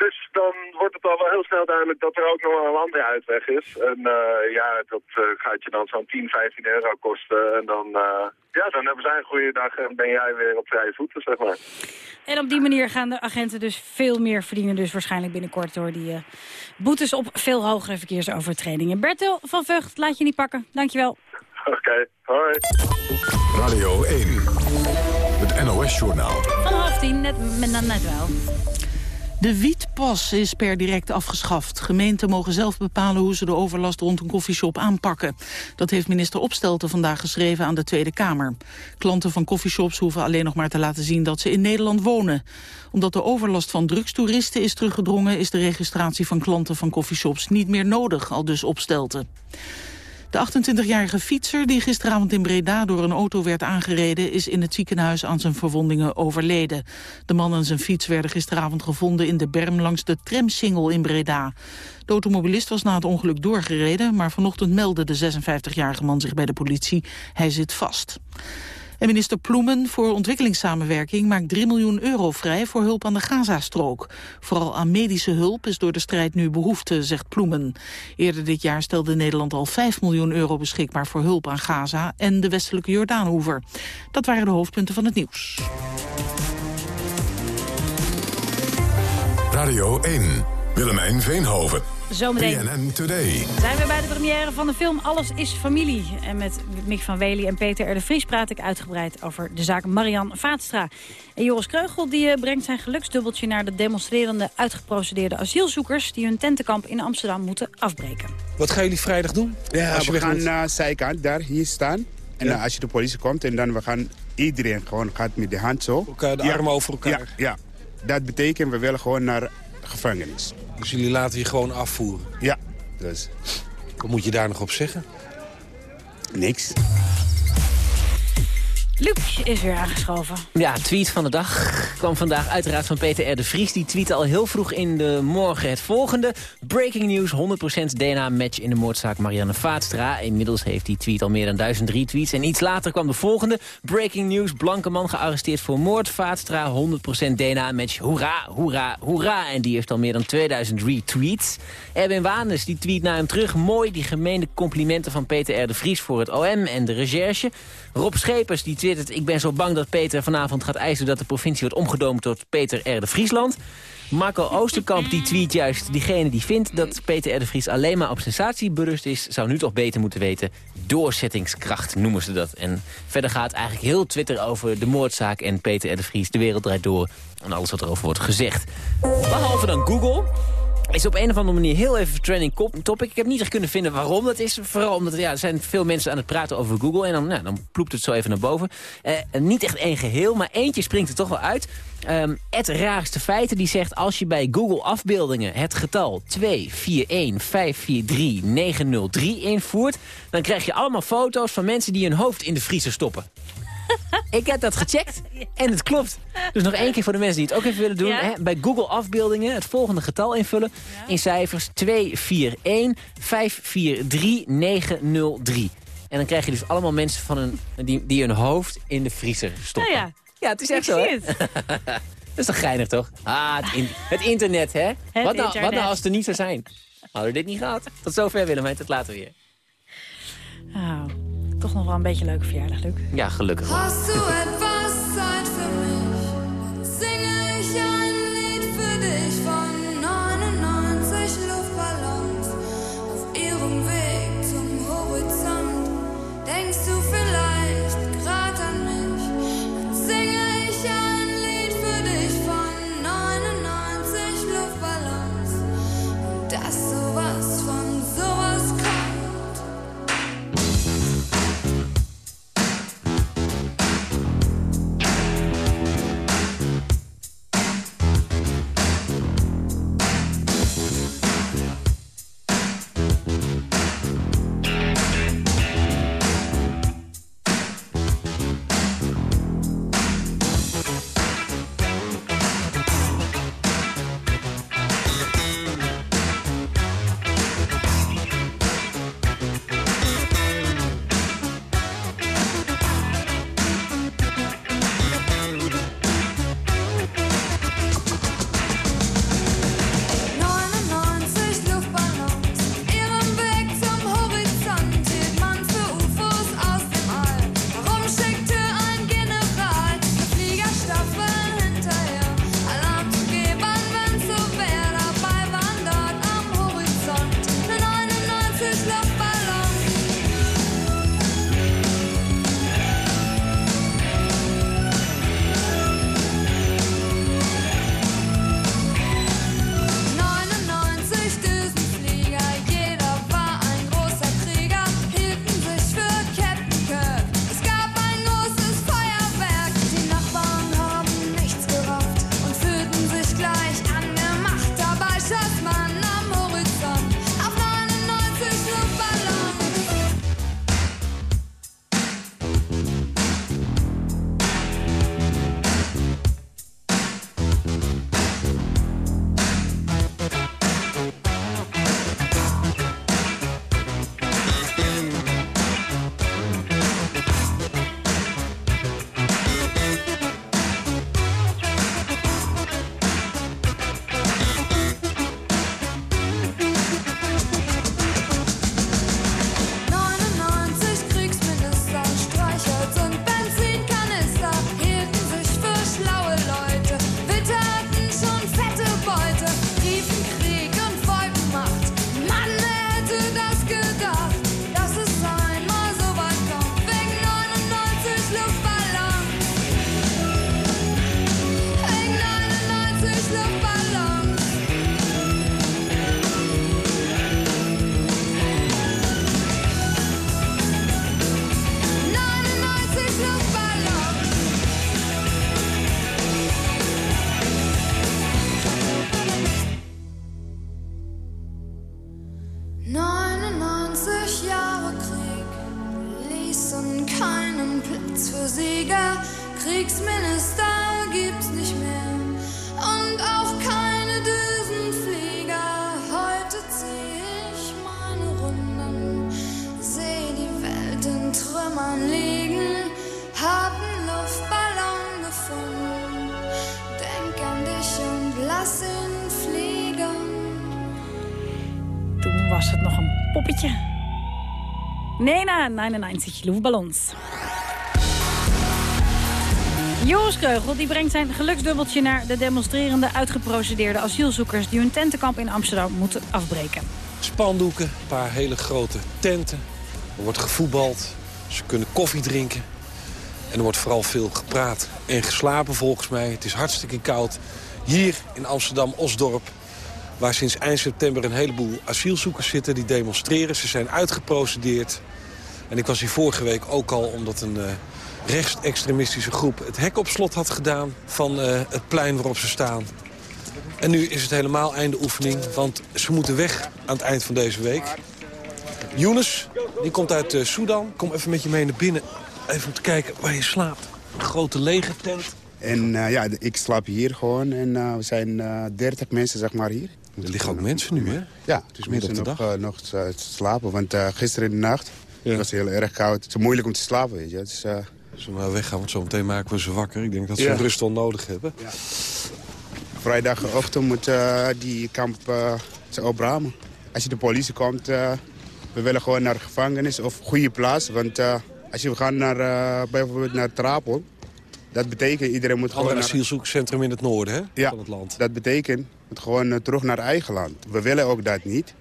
Dus dan wordt het al wel heel snel duidelijk dat er ook nog wel een andere uitweg is. En eh, ja, dat eh, gaat je dan zo'n 10, 15 euro kosten. En dan, eh, ja, dan hebben zij een goede dag en ben jij weer op vrije voeten, zeg maar. En op die manier gaan de agenten dus veel meer verdienen. Dus waarschijnlijk binnenkort door die boetes op veel hogere verkeersovertredingen. Bertel van Vught, laat je niet pakken. Dankjewel. Oké, hoi. Radio 1. Het NOS-journaal. Van half tien, net, met, net wel. De wietpas is per direct afgeschaft. Gemeenten mogen zelf bepalen hoe ze de overlast rond een koffieshop aanpakken. Dat heeft minister Opstelten vandaag geschreven aan de Tweede Kamer. Klanten van koffieshops hoeven alleen nog maar te laten zien dat ze in Nederland wonen. Omdat de overlast van drugstoeristen is teruggedrongen... is de registratie van klanten van koffieshops niet meer nodig, al dus Opstelten. De 28-jarige fietser die gisteravond in Breda door een auto werd aangereden... is in het ziekenhuis aan zijn verwondingen overleden. De man en zijn fiets werden gisteravond gevonden in de berm langs de tramsingel in Breda. De automobilist was na het ongeluk doorgereden... maar vanochtend meldde de 56-jarige man zich bij de politie. Hij zit vast. En minister Ploemen voor ontwikkelingssamenwerking maakt 3 miljoen euro vrij voor hulp aan de Gazastrook. Vooral aan medische hulp is door de strijd nu behoefte, zegt Ploemen. Eerder dit jaar stelde Nederland al 5 miljoen euro beschikbaar voor hulp aan Gaza en de westelijke Jordaanhoever. Dat waren de hoofdpunten van het nieuws. Radio 1. Willemijn Veenhoven. Zometeen BNN Today. zijn we bij de première van de film Alles is Familie. En met Mick van Wely en Peter R. de Vries praat ik uitgebreid over de zaak Marian Vaatstra. En Joris Kreugel die eh, brengt zijn geluksdubbeltje naar de demonstrerende uitgeprocedeerde asielzoekers... die hun tentenkamp in Amsterdam moeten afbreken. Wat gaan jullie vrijdag doen? Ja, Als we gaan moet? naar zijkant, daar, hier staan. En Ja. dan als je de politie komt en dan we gaan iedereen gewoon gaat met de hand zo. Elkaar de Ja. armen over elkaar. Ja, ja, dat betekent we willen gewoon naar de gevangenis. Dus jullie laten je gewoon afvoeren? Ja, dus Wat moet je daar nog op zeggen? niks. Luc is weer aangeschoven. Ja, tweet van de dag kwam vandaag uiteraard van Peter R. de Vries. Die tweette al heel vroeg in de morgen het volgende. Breaking news, 100% DNA-match in de moordzaak Marianne Vaatstra. Inmiddels heeft die tweet al meer dan 1000 retweets. En iets later kwam de volgende. Breaking news, blanke man gearresteerd voor moord. Vaatstra, 100% DNA-match. Hoera, hoera, hoera. En die heeft al meer dan 2000 retweets. Erwin Wanes, die tweet naar hem terug. Mooi, die gemeende complimenten van Peter R. de Vries voor het OM en de recherche. Rob Schepers, die twittert... ik ben zo bang dat Peter vanavond gaat eisen... dat de provincie wordt omgedoomd tot Peter R. de Friesland. Marco Oosterkamp die tweet juist... diegene die vindt dat Peter R. de Vries alleen maar op sensatie berust is... zou nu toch beter moeten weten. Doorzettingskracht noemen ze dat. En verder gaat eigenlijk heel Twitter over de moordzaak... en Peter R. de Vries, de wereld draait door... en alles wat erover wordt gezegd. Behalve dan Google is op een of andere manier heel even trending topic. Ik heb niet echt kunnen vinden waarom dat is. Vooral omdat ja, er zijn veel mensen aan het praten over Google. En dan, nou, dan ploept het zo even naar boven. Eh, niet echt één geheel, maar eentje springt er toch wel uit. Ehm het raarste feiten die zegt... als je bij Google afbeeldingen het getal 241543903 invoert... dan krijg je allemaal foto's van mensen die hun hoofd in de vriezer stoppen. Ik heb dat gecheckt en het klopt. Dus nog één keer voor de mensen die het ook even willen doen. Ja. Hè, bij Google afbeeldingen het volgende getal invullen. In cijfers 241543903. En dan krijg je dus allemaal mensen van een, die, die hun hoofd in de vriezer stoppen. Nou ja. Ja, het is echt Ik zo. Dat is toch geinig, toch? Ah, het, in- het internet, hè? wat, nou, wat nou als het er niet zou zijn? Hadden we dit niet gehad? Tot zover, Willem. Tot later weer. Oh, toch nog wel een beetje een leuke verjaardag, Luc. Ja, gelukkig wel. Hast du etwas Zeit für mich? Singe ich ein Lied für dich von 99 Luftballons auf ihrem Weg zum Horizont. Denkst du 91 Loefballons. Joris Kreugel die brengt zijn geluksdubbeltje naar de demonstrerende uitgeprocedeerde asielzoekers... die hun tentenkamp in Amsterdam moeten afbreken. Spandoeken, een paar hele grote tenten. Er wordt gevoetbald, ze kunnen koffie drinken. En er wordt vooral veel gepraat en geslapen volgens mij. Het is hartstikke koud. Hier in Amsterdam-Osdorp, waar sinds eind september een heleboel asielzoekers zitten... die demonstreren, ze zijn uitgeprocedeerd... En ik was hier vorige week ook al omdat een uh, rechtsextremistische groep... het hek op slot had gedaan van uh, het plein waarop ze staan. En nu is het helemaal einde oefening, want ze moeten weg aan het eind van deze week. Younes, die komt uit uh, Sudan. Kom even met je mee naar binnen, even om te kijken waar je slaapt. Een grote lege tent. En uh, ja, ik slaap hier gewoon en uh, we zijn uh, 30 mensen zeg maar hier. Er liggen ook mensen nu, hè? Ja, is midden op de nog, nog slapen, want gisteren in de nacht ja. was het heel erg koud. Het is moeilijk om te slapen, weet je. Het is, Als we maar weggaan, want zometeen maken we ze wakker. Ik denk dat ze ja. rust al nodig hebben. Ja. Vrijdagochtend moet die kamp ze opruimen. Als je de politie komt, we willen gewoon naar de gevangenis of goede plaats. Want als je gaat naar, bijvoorbeeld naar Trapel, dat betekent iedereen moet gewoon... Een asielzoekcentrum in het noorden hè? Ja, van het land. dat betekent moet gewoon uh, terug naar eigen land. We willen ook dat niet.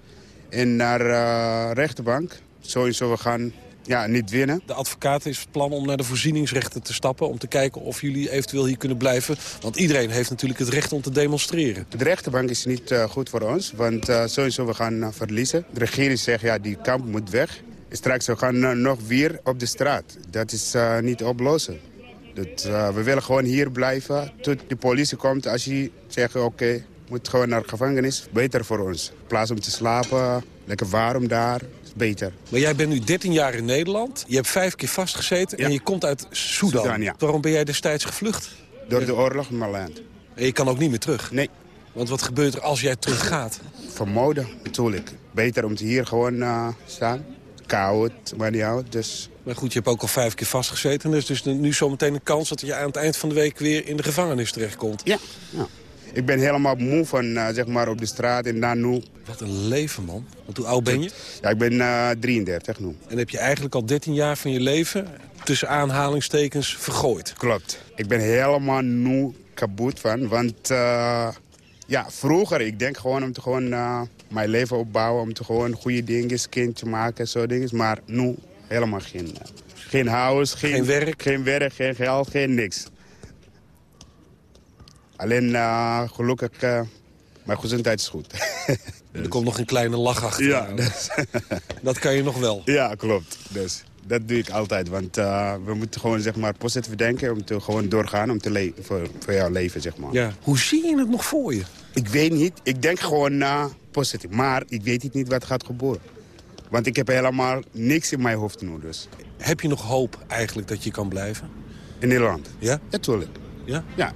En naar uh, rechterbank, sowieso we gaan ja, niet winnen. De advocaat is het plan om naar de voorzieningsrechten te stappen... om te kijken of jullie eventueel hier kunnen blijven. Want iedereen heeft natuurlijk het recht om te demonstreren. De rechterbank is niet uh, goed voor ons, want sowieso we gaan verliezen. De regering zegt, ja, die kamp moet weg. Straks we gaan nog weer op de straat. Dat is niet oplossen. Dat, uh, we willen gewoon hier blijven tot de politie komt. Als je zegt, oké, okay, moet gewoon naar de gevangenis. Beter voor ons. Plaats om te slapen, lekker warm daar, beter. Maar jij bent nu 13 jaar in Nederland. Je hebt vijf keer vastgezeten ja. en je komt uit Sudan. Sudan ja. Waarom ben jij destijds gevlucht? Door de oorlog in mijn land. En je kan ook niet meer terug? Nee. Want wat gebeurt er als jij teruggaat? Vermoden, natuurlijk. Beter om te hier gewoon uh, staan. Koud, maar niet oud, dus... Maar goed, je hebt ook al vijf keer vastgezeten. Dus, dus nu zometeen een kans dat je aan het eind van de week weer in de gevangenis terechtkomt. Ja, ja. Ik ben helemaal moe van uh, zeg maar op de straat en dan nu. Wat een leven, man. Want hoe oud ben je? Ja, ik ben uh, 33 nu. En heb je eigenlijk al 13 jaar van je leven tussen aanhalingstekens vergooid? Klopt. Ik ben helemaal nu kapot van, want uh, ja, vroeger, ik denk gewoon om te gewoon mijn leven opbouwen, om te gewoon goede dingen, kindje maken, zo dingen. Maar nu helemaal geen, geen huis, geen, geen werk, geen, werk, geen geld, geen niks. Alleen uh, gelukkig, uh, mijn gezondheid is goed. dus. Er komt nog een kleine lach achter. Ja, dus. dat kan je nog wel. Ja, klopt. Dus dat doe ik altijd, want uh, we moeten gewoon zeg maar positief denken om te gewoon doorgaan, om te leven voor, voor jouw leven zeg maar. Ja. Hoe zie je het nog voor je? Ik weet niet. Ik denk gewoon na positief, maar ik weet niet wat gaat gebeuren. Want ik heb helemaal niks in mijn hoofd nu dus. Heb je nog hoop eigenlijk dat je kan blijven? In Nederland? Ja? Natuurlijk. Ja? Ja.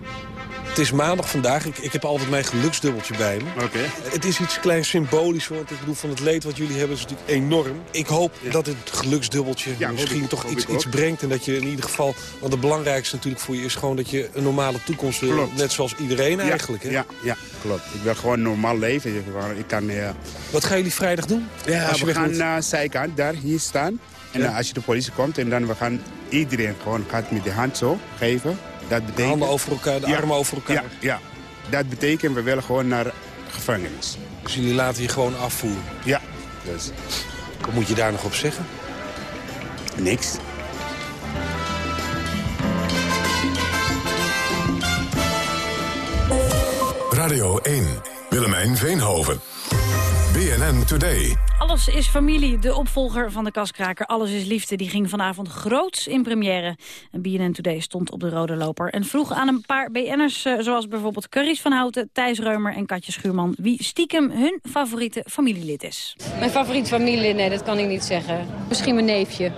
Het is maandag vandaag. Ik, ik heb altijd mijn geluksdubbeltje bij me. Oké. Okay. Het is iets kleins symbolisch, want ik bedoel van het leed wat jullie hebben is natuurlijk enorm. Ik hoop ja. dat het geluksdubbeltje ja, misschien ik, toch iets, iets brengt. En dat je in ieder geval, want het belangrijkste natuurlijk voor je is gewoon dat je een normale toekomst wil. Klopt. Net zoals iedereen ja, eigenlijk. Hè? Ja, ja, klopt. Ik wil gewoon normaal leven. Ik kan, uh... Wat gaan jullie vrijdag doen? Ja, als je we gaan naar uh, zijkant daar, hier staan. En uh, als je de politie komt en dan we gaan iedereen gewoon gaat met de hand zo geven. Dat betekent... Handen over elkaar, de ja. armen over elkaar. Ja, ja. Dat betekent we willen gewoon naar gevangenis. Dus jullie laten je gewoon afvoeren? Ja. Dus. Wat moet je daar nog op zeggen? Niks. Radio 1. Willemijn Veenhoven. BNN Today. Alles is familie, de opvolger van de kaskraker Alles is Liefde... die ging vanavond groots in première. En BNN Today stond op de rode loper... en vroeg aan een paar BN'ers, uh, zoals bijvoorbeeld Carice van Houten... Thijs Reumer en Katje Schuurman... wie stiekem hun favoriete familielid is. Mijn favoriete familielid, nee, dat kan ik niet zeggen. Misschien mijn neefje.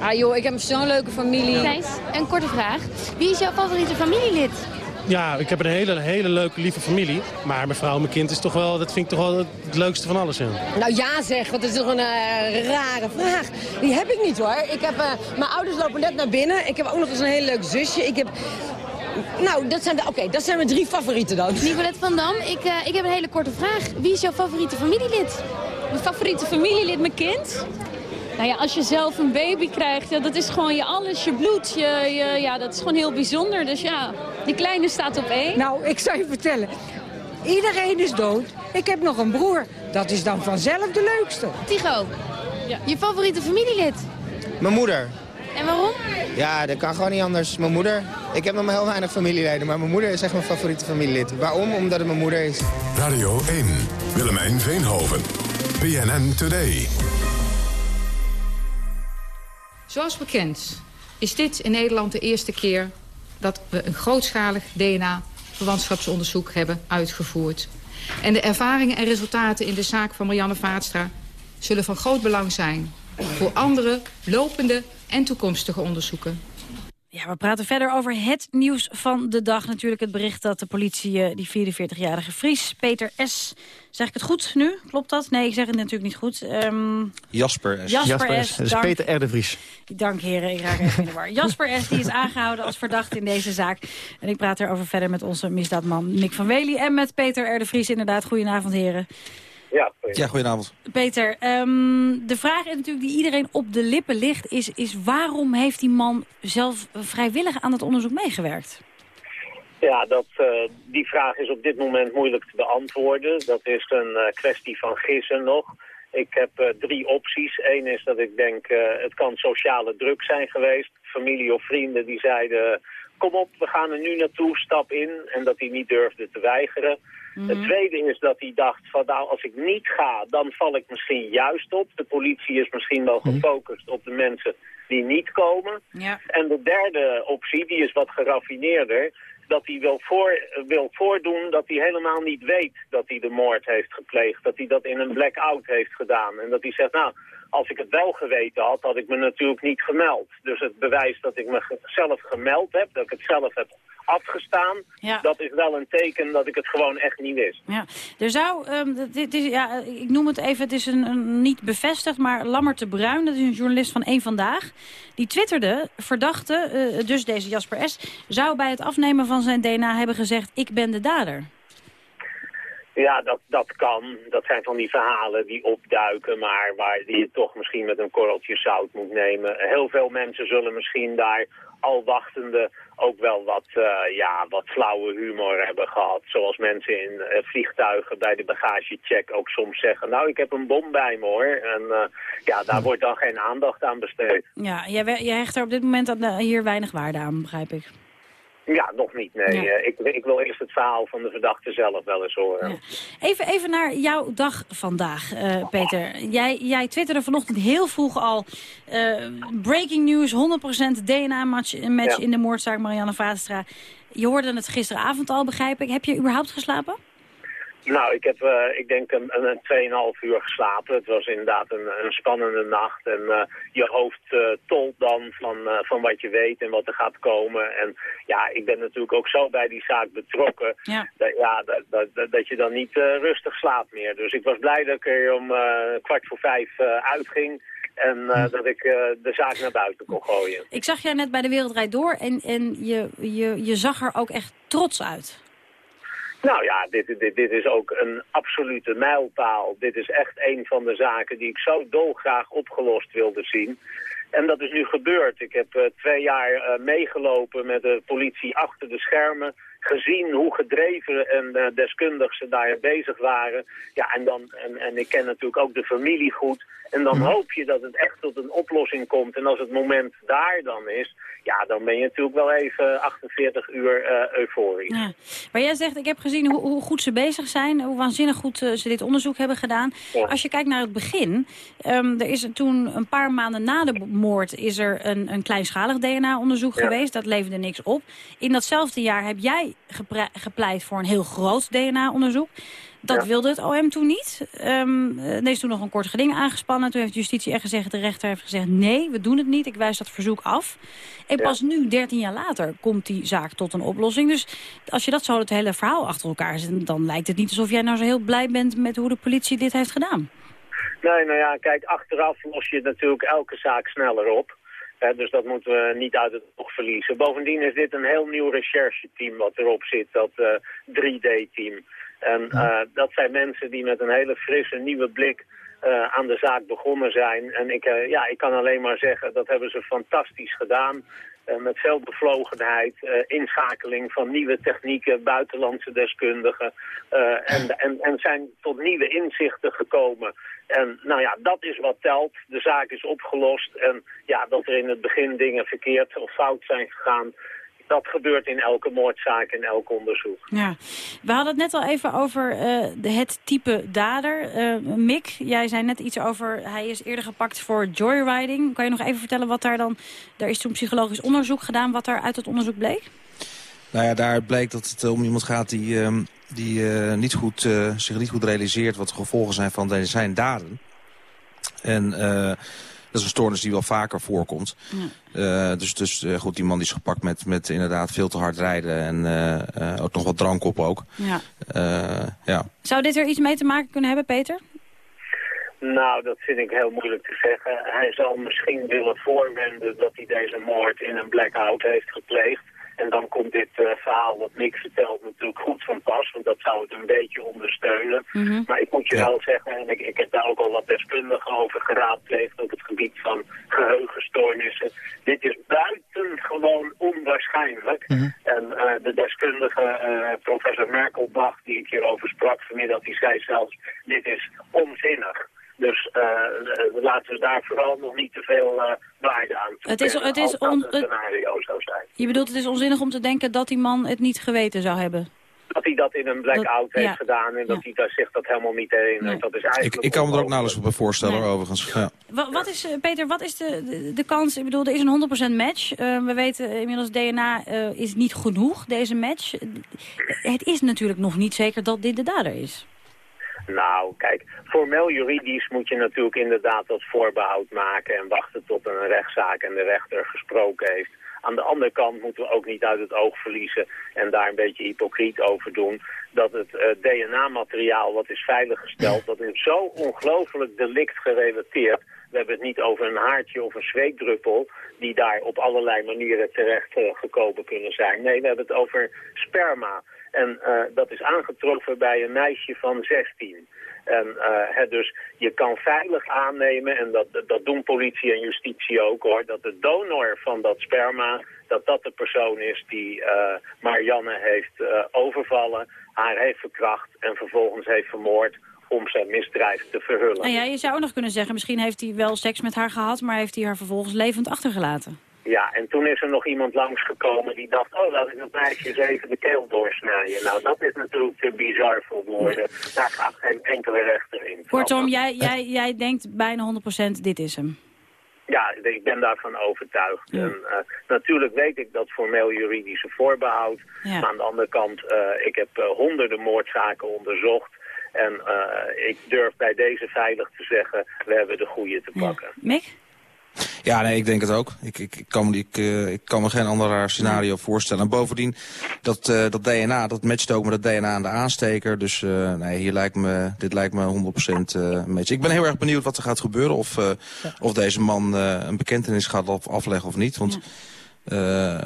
Ah joh, ik heb zo'n leuke familie. Thijs, een korte vraag. Wie is jouw favoriete familielid? Ja, ik heb een hele, hele leuke, lieve familie. Maar mijn vrouw en mijn kind is toch wel, dat vind ik toch wel het leukste van alles. Ja. Nou ja zeg, wat is toch een eh, rare vraag. Die heb ik niet hoor. Ik heb, eh, mijn ouders lopen net naar binnen. Ik heb ook nog eens een heel leuk zusje. Ik heb... Nou, dat zijn, de- oké, dat zijn mijn drie favorieten dan. Nicolette van Dam, ik, eh, ik heb een hele korte vraag. Wie is jouw favoriete familielid? Mijn favoriete familielid, mijn kind? Nou ja, als je zelf een baby krijgt, ja, dat is gewoon je alles, je bloed. Je, je, ja, dat is gewoon heel bijzonder. Dus ja, die kleine staat op één. Nou, ik zou je vertellen. Iedereen is dood. Ik heb nog een broer. Dat is dan vanzelf de leukste. Tigo, je favoriete familielid? Mijn moeder. En waarom? Ja, dat kan gewoon niet anders. Mijn moeder. Ik heb nog maar heel weinig familieleden, maar mijn moeder is echt mijn favoriete familielid. Waarom? Omdat het mijn moeder is. Radio 1, Willemijn Veenhoven. BNN Today. Zoals bekend is dit in Nederland de eerste keer dat we een grootschalig DNA-verwantschapsonderzoek hebben uitgevoerd. En de ervaringen en resultaten in de zaak van Marianne Vaatstra zullen van groot belang zijn voor andere lopende en toekomstige onderzoeken. Ja, we praten verder over het nieuws van de dag. Natuurlijk het bericht dat de politie eh, die 44-jarige Fries, Peter S. Zeg ik het goed nu? Klopt dat? Nee, ik zeg het natuurlijk niet goed. Ehm, Jasper S. Jasper, S. Dat is dank. Peter R. de Vries. Dank heren, ik raak even in de war. Jasper S. die is aangehouden als verdachte in deze zaak. En ik praat erover verder met onze misdaadman Nick van Wely... en met Peter R. de Vries inderdaad. Goedenavond heren. Ja, Ja, goedenavond. Peter, ehm, de vraag is natuurlijk die iedereen op de lippen ligt... Is, is waarom heeft die man zelf vrijwillig aan het onderzoek meegewerkt? Ja, dat, eh, die vraag is op dit moment moeilijk te beantwoorden. Dat is een eh, kwestie van gissen nog. Ik heb eh, drie opties. Eén is dat ik denk, eh, het kan sociale druk zijn geweest. Familie of vrienden die zeiden, kom op, we gaan er nu naartoe, stap in. En dat hij niet durfde te weigeren. Het tweede is dat hij dacht, van, nou, als ik niet ga, dan val ik misschien juist op. De politie is misschien wel gefocust op de mensen die niet komen. Ja. En de derde optie, die is wat geraffineerder, dat hij wil, voor, wil voordoen dat hij helemaal niet weet dat hij de moord heeft gepleegd. Dat hij dat in een blackout heeft gedaan. En dat hij zegt, nou, als ik het wel geweten had, had ik me natuurlijk niet gemeld. Dus het bewijs dat ik me ge- zelf gemeld heb, dat ik het zelf heb afgestaan, Ja. dat is wel een teken dat ik het gewoon echt niet wist. Ja, er zou, ehm, dit is, ja, ik noem het even, het is een, een niet bevestigd, maar Lammert de Bruin, dat is een journalist van Eén Vandaag, die twitterde, verdachte, eh, dus deze Jasper S., zou bij het afnemen van zijn DNA hebben gezegd, ik ben de dader. Ja, dat, dat kan. Dat zijn van die verhalen die opduiken, maar waar die je toch misschien met een korreltje zout moet nemen. Heel veel mensen zullen misschien daar al wachtende ook wel wat, eh, ja, wat flauwe humor hebben gehad. Zoals mensen in eh, vliegtuigen bij de bagagecheck ook soms zeggen... nou, ik heb een bom bij me hoor. En eh, ja, daar wordt dan geen aandacht aan besteed. Ja, jij, jij hecht er op dit moment aan, hier weinig waarde aan, begrijp ik. Ja, nog niet, nee. Ja. Eh, ik, ik wil eerst het verhaal van de verdachte zelf wel eens horen. Even, even naar jouw dag vandaag, eh, Peter. Jij, jij twitterde vanochtend heel vroeg al... eh, breaking news, 100% DNA-match match Ja. in de moordzaak Marianne Vaatstra. Je hoorde het gisteravond al, begrijp ik. Heb je überhaupt geslapen? Nou, ik heb, eh, ik denk, een, een, een 2,5 uur geslapen. Het was inderdaad een, een spannende nacht. En eh, je hoofd eh, tolt dan van, van wat je weet en wat er gaat komen. En ja, ik ben natuurlijk ook zo bij die zaak betrokken. Ja. Dat, ja, dat, dat, dat, je dan niet rustig slaapt meer. Dus ik was blij dat ik er om kwart voor vijf uitging. En eh, dat ik de zaak naar buiten kon gooien. Ik zag jij net bij de Wereldrijd Door en, en je, je, je zag er ook echt trots uit. Nou ja, dit, dit, dit is ook een absolute mijlpaal. Dit is echt een van de zaken die ik zo dolgraag opgelost wilde zien. En dat is nu gebeurd. Ik heb eh, twee jaar eh, meegelopen met de politie achter de schermen. Gezien hoe gedreven en eh, deskundig ze daar bezig waren. Ja, en, dan, en, en ik ken natuurlijk ook de familie goed. En dan hoop je dat het echt tot een oplossing komt. En als het moment daar dan is, ja, dan ben je natuurlijk wel even 48 uur eh, euforisch. Ja. Maar jij zegt, ik heb gezien hoe, hoe goed ze bezig zijn, hoe waanzinnig goed eh, ze dit onderzoek hebben gedaan. Ja. Als je kijkt naar het begin, ehm, er is toen een paar maanden na de moord is er een, een kleinschalig DNA-onderzoek Ja. geweest. Dat leverde niks op. In datzelfde jaar heb jij jij gepleit voor een heel groot DNA-onderzoek. Dat Ja. wilde het OM toen niet. Ehm er is toen nog een kort geding aangespannen. Toen heeft justitie echt gezegd, de rechter heeft gezegd... nee, we doen het niet, ik wijs dat verzoek af. En Ja. pas nu, 13 jaar later, komt die zaak tot een oplossing. Dus als je dat zo het hele verhaal achter elkaar zet... dan lijkt het niet alsof jij nou zo heel blij bent... met hoe de politie dit heeft gedaan. Nee, nou ja, kijk, achteraf los je natuurlijk elke zaak sneller op. Dus dat moeten we niet uit het oog verliezen. Bovendien is dit een heel nieuw rechercheteam wat erop zit, dat eh, 3D-team. En eh, dat zijn mensen die met een hele frisse, nieuwe blik eh, aan de zaak begonnen zijn. En ik, eh, ja, ik kan alleen maar zeggen, dat hebben ze fantastisch gedaan. Eh, met veel bevlogenheid, eh, inschakeling van nieuwe technieken, buitenlandse deskundigen. eh, en, en, en zijn tot nieuwe inzichten gekomen. En nou ja, dat is wat telt. De zaak is opgelost. En ja, dat er in het begin dingen verkeerd of fout zijn gegaan... dat gebeurt in elke moordzaak, in elk onderzoek. Ja, we hadden het net al even over eh, de, het type dader. Eh, Mick, jij zei net iets over, hij is eerder gepakt voor joyriding. Kan je nog even vertellen wat daar dan, daar is toen psychologisch onderzoek gedaan, wat daar uit het onderzoek bleek? Nou ja, daar bleek dat het om iemand gaat die, ehm, die eh, niet goed, eh, zich niet goed realiseert... wat de gevolgen zijn van zijn daden. En eh, dat is een stoornis die wel vaker voorkomt. Eh, dus dus eh, goed, die man die is gepakt met, met inderdaad veel te hard rijden... en eh, eh, ook nog wat drank op ook. Ja. Eh, ja. Zou dit er iets mee te maken kunnen hebben, Peter? Nou, dat vind ik heel moeilijk te zeggen. Hij zal misschien willen voorwenden dat hij deze moord in een blackout heeft gepleegd. En dan komt dit eh, verhaal wat Nick vertelt natuurlijk goed van pas, want dat zou het een beetje ondersteunen. Mhm. Maar ik moet je wel zeggen, en ik, ik heb daar ook al wat deskundigen over geraadpleegd op het gebied van geheugenstoornissen. Dit is buitengewoon onwaarschijnlijk. En eh, de deskundige eh, professor Merkelbach, die ik hierover sprak vanmiddag, die zei zelfs, dit is onzinnig. Dus eh, laten we daar vooral nog niet te veel eh, waarde aan Het is- het is on- het- scenario zou zijn. Je bedoelt, het is onzinnig om te denken dat die man het niet geweten zou hebben. Dat hij dat in een blackout Dat- heeft ja. gedaan en dat hij daar zich dat helemaal niet herinnert. Dat is Ik, eigenlijk ik kan me er ook nauwelijks bij voorstellen, hoor, overigens. Ja. Wa- Wat is, eh, Peter, wat is de, de, de kans? Ik bedoel, er is een 100% match. Eh, we weten inmiddels, DNA eh, is niet genoeg, deze match. Het is natuurlijk nog niet zeker dat dit de dader is. Nou, kijk, formeel juridisch moet je natuurlijk inderdaad dat voorbehoud maken en wachten tot een rechtszaak en de rechter gesproken heeft. Aan de andere kant moeten we ook niet uit het oog verliezen en daar een beetje hypocriet over doen. Dat het eh, DNA-materiaal wat is veiliggesteld, dat is zo ongelooflijk delict gerelateerd. We hebben het niet over een haartje of een zweetdruppel die daar op allerlei manieren terecht eh, gekomen kunnen zijn. Nee, we hebben het over sperma. En eh, dat is aangetroffen bij een meisje van 16. En eh, dus je kan veilig aannemen, en dat, dat doen politie en justitie ook hoor, dat de donor van dat sperma, dat dat de persoon is die eh, Marianne heeft overvallen, haar heeft verkracht en vervolgens heeft vermoord om zijn misdrijf te verhullen. Nou ja, je zou nog kunnen zeggen, misschien heeft hij wel seks met haar gehad... maar heeft hij haar vervolgens levend achtergelaten. Ja, en toen is er nog iemand langsgekomen die dacht, oh, laat ik dat meisje eens even de keel doorsnijden. Nou, dat is natuurlijk te bizar voor woorden. Daar gaat geen enkele rechter in. Kortom, jij, jij, jij denkt bijna 100% dit is hem. Ja, ik ben daarvan overtuigd. En, eh, natuurlijk weet ik dat formeel juridische voorbehoud. Ja. Maar aan de andere kant, eh, ik heb eh, honderden moordzaken onderzocht. En ik durf bij deze veilig te zeggen, we hebben de goede te pakken. Mick? Ja, nee, ik denk het ook. Ik, ik, ik, kan, me- ik, eh, ik kan me geen ander scenario voorstellen. En bovendien, dat, eh, dat DNA, dat matcht ook met het DNA aan de aansteker. Dus eh, nee, hier lijkt me, dit lijkt me 100% eh match. Ik ben heel erg benieuwd wat er gaat gebeuren. Of, of deze man een bekentenis gaat af- afleggen of niet. Want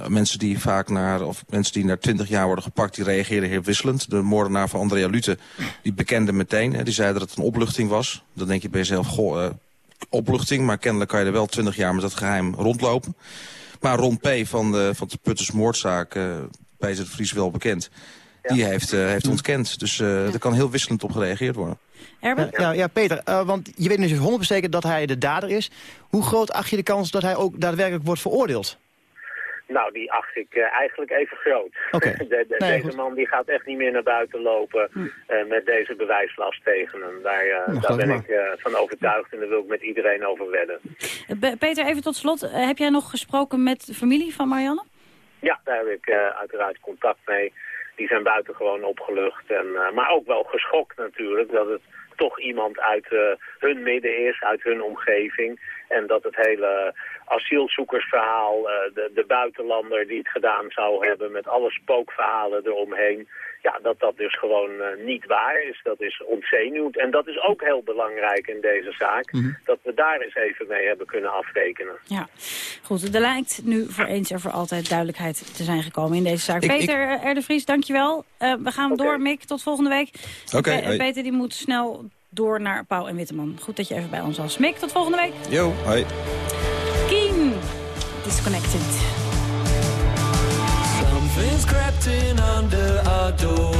mensen die vaak naar, of mensen die na 20 jaar worden gepakt, die reageren heel wisselend. De moordenaar van Andrea Lute, die bekende meteen. Hè, die zei dat het een opluchting was. Dan denk je bij jezelf, goh, opluchting. Maar kennelijk kan je er wel 20 jaar met dat geheim rondlopen. Maar Ron P. van de, van de Putters moordzaak, eh bij het Vries wel bekend. Die heeft, eh, heeft ontkend. Dus eh, er kan heel wisselend op gereageerd worden. Herbert? Ja, ja, Peter, eh, want je weet dus 100% zeker dat hij de dader is. Hoe groot acht je de kans dat hij ook daadwerkelijk wordt veroordeeld? Nou, die acht ik eh, eigenlijk even groot. Oké. De- de- Nee, deze goed. man die gaat echt niet meer naar buiten lopen eh, met deze bewijslast tegen hem. Daar, eh, Nou, daar ben maar. ik eh, van overtuigd en daar wil ik met iedereen over wedden. Pe- Peter, even tot slot. Heb jij nog gesproken met de familie van Marianne? Ja, daar heb ik eh, uiteraard contact mee. die zijn buitengewoon opgelucht. En, eh, maar ook wel geschokt natuurlijk dat het toch iemand uit eh, hun midden is, uit hun omgeving. En dat het hele asielzoekersverhaal, eh, de, de buitenlander die het gedaan zou hebben met alle spookverhalen eromheen, ja, dat dat dus gewoon eh, niet waar is. Dat is ontzenuwd. En dat is ook heel belangrijk in deze zaak, Mhm. dat we daar eens even mee hebben kunnen afrekenen. Ja, goed. Er lijkt nu voor eens en voor altijd duidelijkheid te zijn gekomen in deze zaak. Ik- Peter ik... Erdevries, dankjewel. Uh, we gaan door, Mick. Tot volgende week. Oké, Pe hoi. Peter die moet snel door naar Pauw en Witteman. Goed dat je even bij ons was. Mick, tot volgende week. Yo, hoi. Keen, Disconnected. In under our door.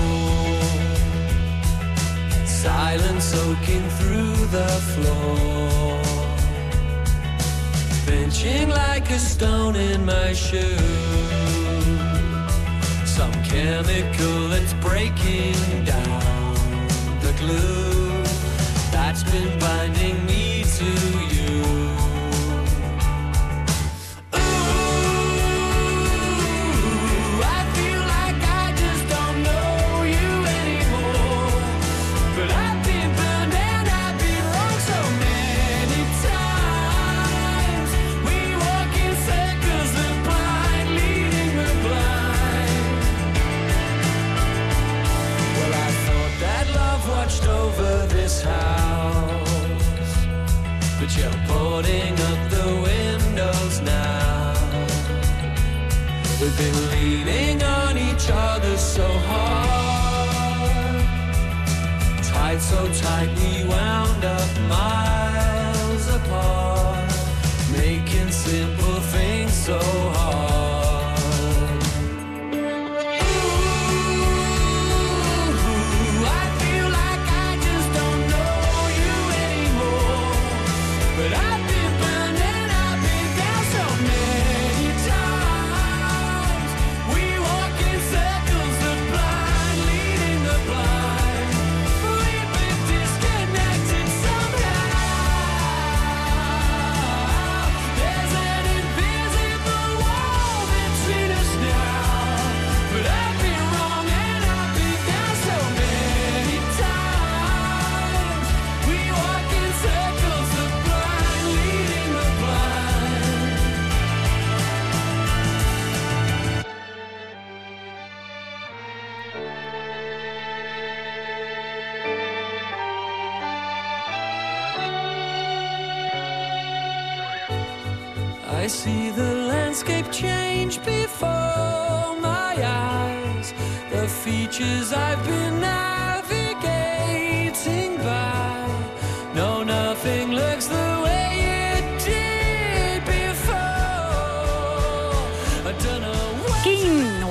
Silence soaking through the floor. Pinching like a stone in my shoe. Some chemical that's breaking down the glue that's been binding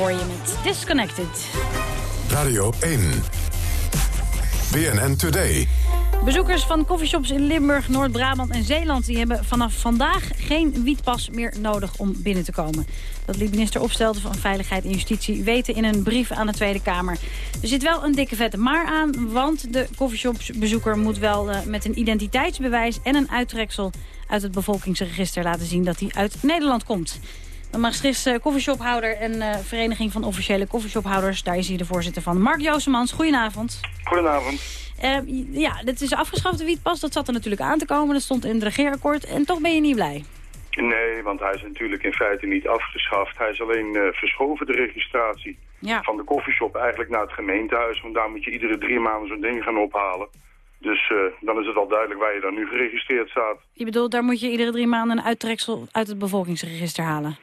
hoor je met Disconnected. Radio 1. BNN Today. Bezoekers van coffeeshops in Limburg, Noord-Brabant en Zeeland... die hebben vanaf vandaag geen wietpas meer nodig om binnen te komen. Dat liet minister Opstelten van Veiligheid en Justitie weten... in een brief aan de Tweede Kamer. Er zit wel een dikke vette maar aan... want de coffeeshopsbezoeker moet wel eh, met een identiteitsbewijs... en een uittreksel uit het bevolkingsregister laten zien... dat hij uit Nederland komt. De Maastrichtse koffieshophouder en eh, Vereniging van Officiële Koffieshophouders... daar is hij de voorzitter van. Mark Joosemans, goedenavond. Goedenavond. Eh, ja, dit is afgeschaft, de wietpas. Dat zat er natuurlijk aan te komen. Dat stond in het regeerakkoord. En toch ben je niet blij. Nee, want hij is natuurlijk in feite niet afgeschaft. Hij is alleen eh, verschoven, de registratie Ja. van de koffieshop, eigenlijk naar het gemeentehuis. Want daar moet je iedere drie maanden zo'n ding gaan ophalen. Dus eh, dan is het al duidelijk waar je dan nu geregistreerd staat. Je bedoelt, daar moet je iedere drie maanden een uittreksel uit het bevolkingsregister halen.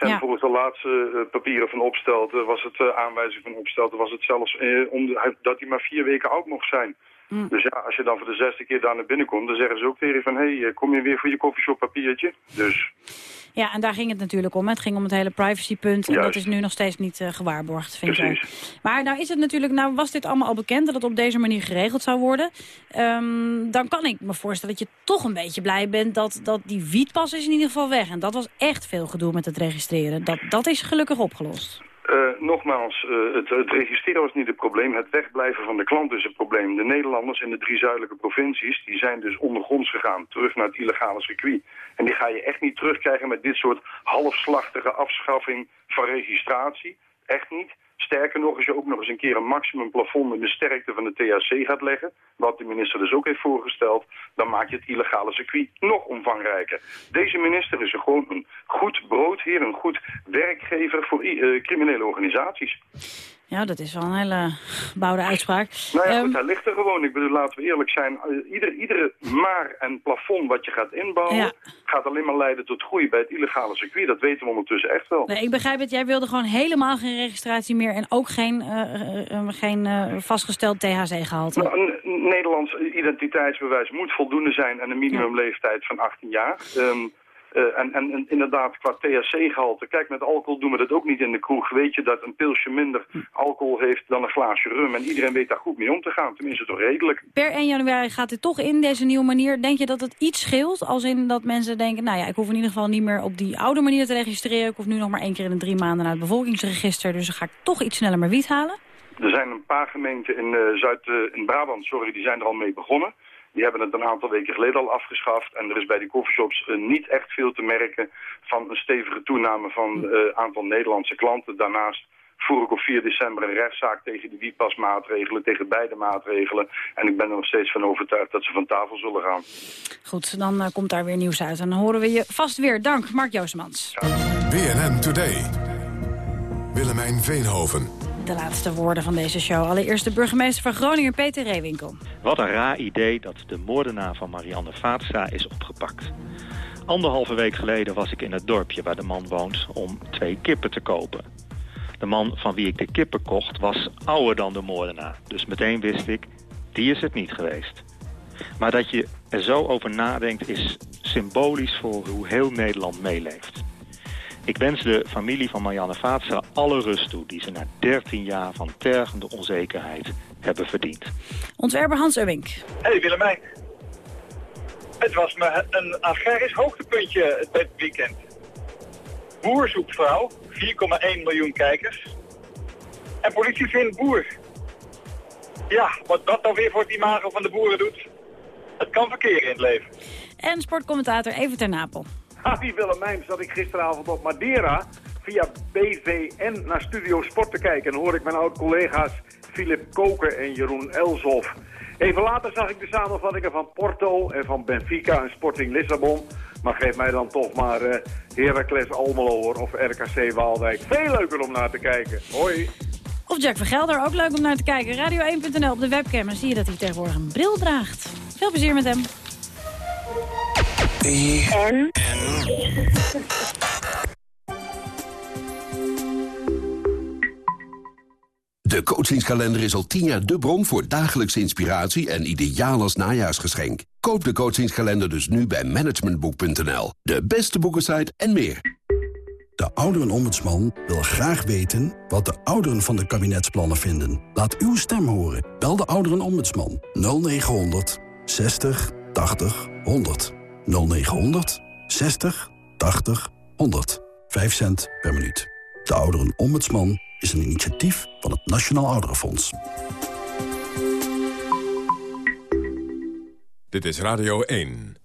En Ja. volgens de laatste eh, papieren van Opstelten was het, eh, aanwijzing van Opstelten, was het zelfs eh, om dat hij maar vier weken oud mocht zijn. Mm. Dus ja, als je dan voor de zesde keer daar naar binnen komt, dan zeggen ze ook tegen je van, hé, hey, kom je weer voor je koffieshop papiertje? Dus Ja, en daar ging het natuurlijk om. hè. Het ging om het hele privacypunt. En dat is nu nog steeds niet eh, gewaarborgd, vind. Precies. Maar nou is het natuurlijk, nou was dit allemaal al bekend dat het op deze manier geregeld zou worden. Ehm, dan kan ik me voorstellen dat je toch een beetje blij bent dat, dat die wietpas is in ieder geval weg. En dat was echt veel gedoe met het registreren. Dat, dat is gelukkig opgelost. Eh, nogmaals, eh, het, het registreren was niet het probleem. Het wegblijven van de klant is het probleem. De Nederlanders in de drie zuidelijke provincies... die zijn dus ondergronds gegaan, terug naar het illegale circuit. En die ga je echt niet terugkrijgen met dit soort halfslachtige afschaffing van registratie. Echt niet. Sterker nog, als je ook nog eens een keer een maximum plafond in de sterkte van de THC gaat leggen, wat de minister dus ook heeft voorgesteld, dan maak je het illegale circuit nog omvangrijker. Deze minister is gewoon een goed broodheer, een goed werkgever voor uh, criminele organisaties. Ja, dat is wel een hele bouwde uitspraak. Nou ja, goed, hij ligt er gewoon. Ik bedoel, laten we eerlijk zijn. Ieder, iedere maar en plafond wat je gaat inbouwen... gaat alleen maar leiden tot groei bij het illegale circuit. Dat weten we ondertussen echt wel. Nee, ik begrijp het. Jij wilde gewoon helemaal geen registratie meer... en ook geen, uh, uh, geen vastgesteld THC-gehalte. Nou, een Nederlands identiteitsbewijs moet voldoende zijn... en een minimumleeftijd van 18 jaar... Um, uh, en, en, inderdaad, qua THC-gehalte, kijk, met alcohol doen we dat ook niet in de kroeg. Weet je dat een pilsje minder alcohol heeft dan een glaasje rum. En iedereen weet daar goed mee om te gaan, tenminste toch redelijk. Per 1 januari gaat dit toch in, deze nieuwe manier. Denk je dat het iets scheelt, als in dat mensen denken... nou ja, ik hoef in ieder geval niet meer op die oude manier te registreren. Ik hoef nu nog maar één keer in de drie maanden naar het bevolkingsregister. Dus dan ga ik toch iets sneller mijn wiet halen? Er zijn een paar gemeenten in, uh, Zuid, uh, in Brabant, sorry, die zijn er al mee begonnen. Die hebben het een aantal weken geleden al afgeschaft. En er is bij die coffeeshops uh, niet echt veel te merken van een stevige toename van het uh, aantal Nederlandse klanten. Daarnaast voer ik op 4 december een rechtszaak tegen de wietpasmaatregelen, tegen beide maatregelen. En ik ben er nog steeds van overtuigd dat ze van tafel zullen gaan. Goed, dan uh, komt daar weer nieuws uit. En dan horen we je vast weer. Dank, Mark Joosemans. Ja. BNN Today. Willemijn Veenhoven de laatste woorden van deze show. Allereerst de burgemeester van Groningen, Peter Reewinkel. Wat een raar idee dat de moordenaar van Marianne Vaatstra is opgepakt. Anderhalve week geleden was ik in het dorpje waar de man woont om twee kippen te kopen. De man van wie ik de kippen kocht was ouder dan de moordenaar. Dus meteen wist ik, die is het niet geweest. Maar dat je er zo over nadenkt is symbolisch voor hoe heel Nederland meeleeft. Ik wens de familie van Marianne Vaatstra alle rust toe... die ze na 13 jaar van tergende onzekerheid hebben verdiend. Ons erber Hans Uwink. Hey Willemijn. Het was me een agrarisch hoogtepuntje dit weekend. Boer zoekt vrouw, 4,1 miljoen kijkers. En politie vindt boer. Ja, wat dat dan weer voor het imago van de boeren doet... het kan verkeren in het leven. En sportcommentator Evert ter Napel. Harry Willemijn zat ik gisteravond op Madeira via BVN naar Studio Sport te kijken. En hoor ik mijn oud-collega's Filip Koken en Jeroen Elsof. Even later zag ik de samenvattingen van Porto en van Benfica en Sporting Lissabon. Maar geef mij dan toch maar uh, Heracles Almelo of RKC Waalwijk. Veel leuker om naar te kijken. Hoi. Of Jack van Gelder, ook leuk om naar te kijken. Radio1.nl op de webcam. Dan zie je dat hij tegenwoordig een bril draagt. Veel plezier met hem. De coachingskalender is al tien jaar de bron voor dagelijkse inspiratie en ideaal als najaarsgeschenk. Koop de coachingskalender dus nu bij managementboek.nl. De beste boekensite en meer. De ouderenombudsman wil graag weten wat de ouderen van de kabinetsplannen vinden. Laat uw stem horen. Bel de ouderenombudsman 0900 60 80 100. 0900 60 80 100. 5 cent per minuut. De Ouderen Ombudsman is een initiatief van het Nationaal Ouderenfonds. Dit is Radio 1.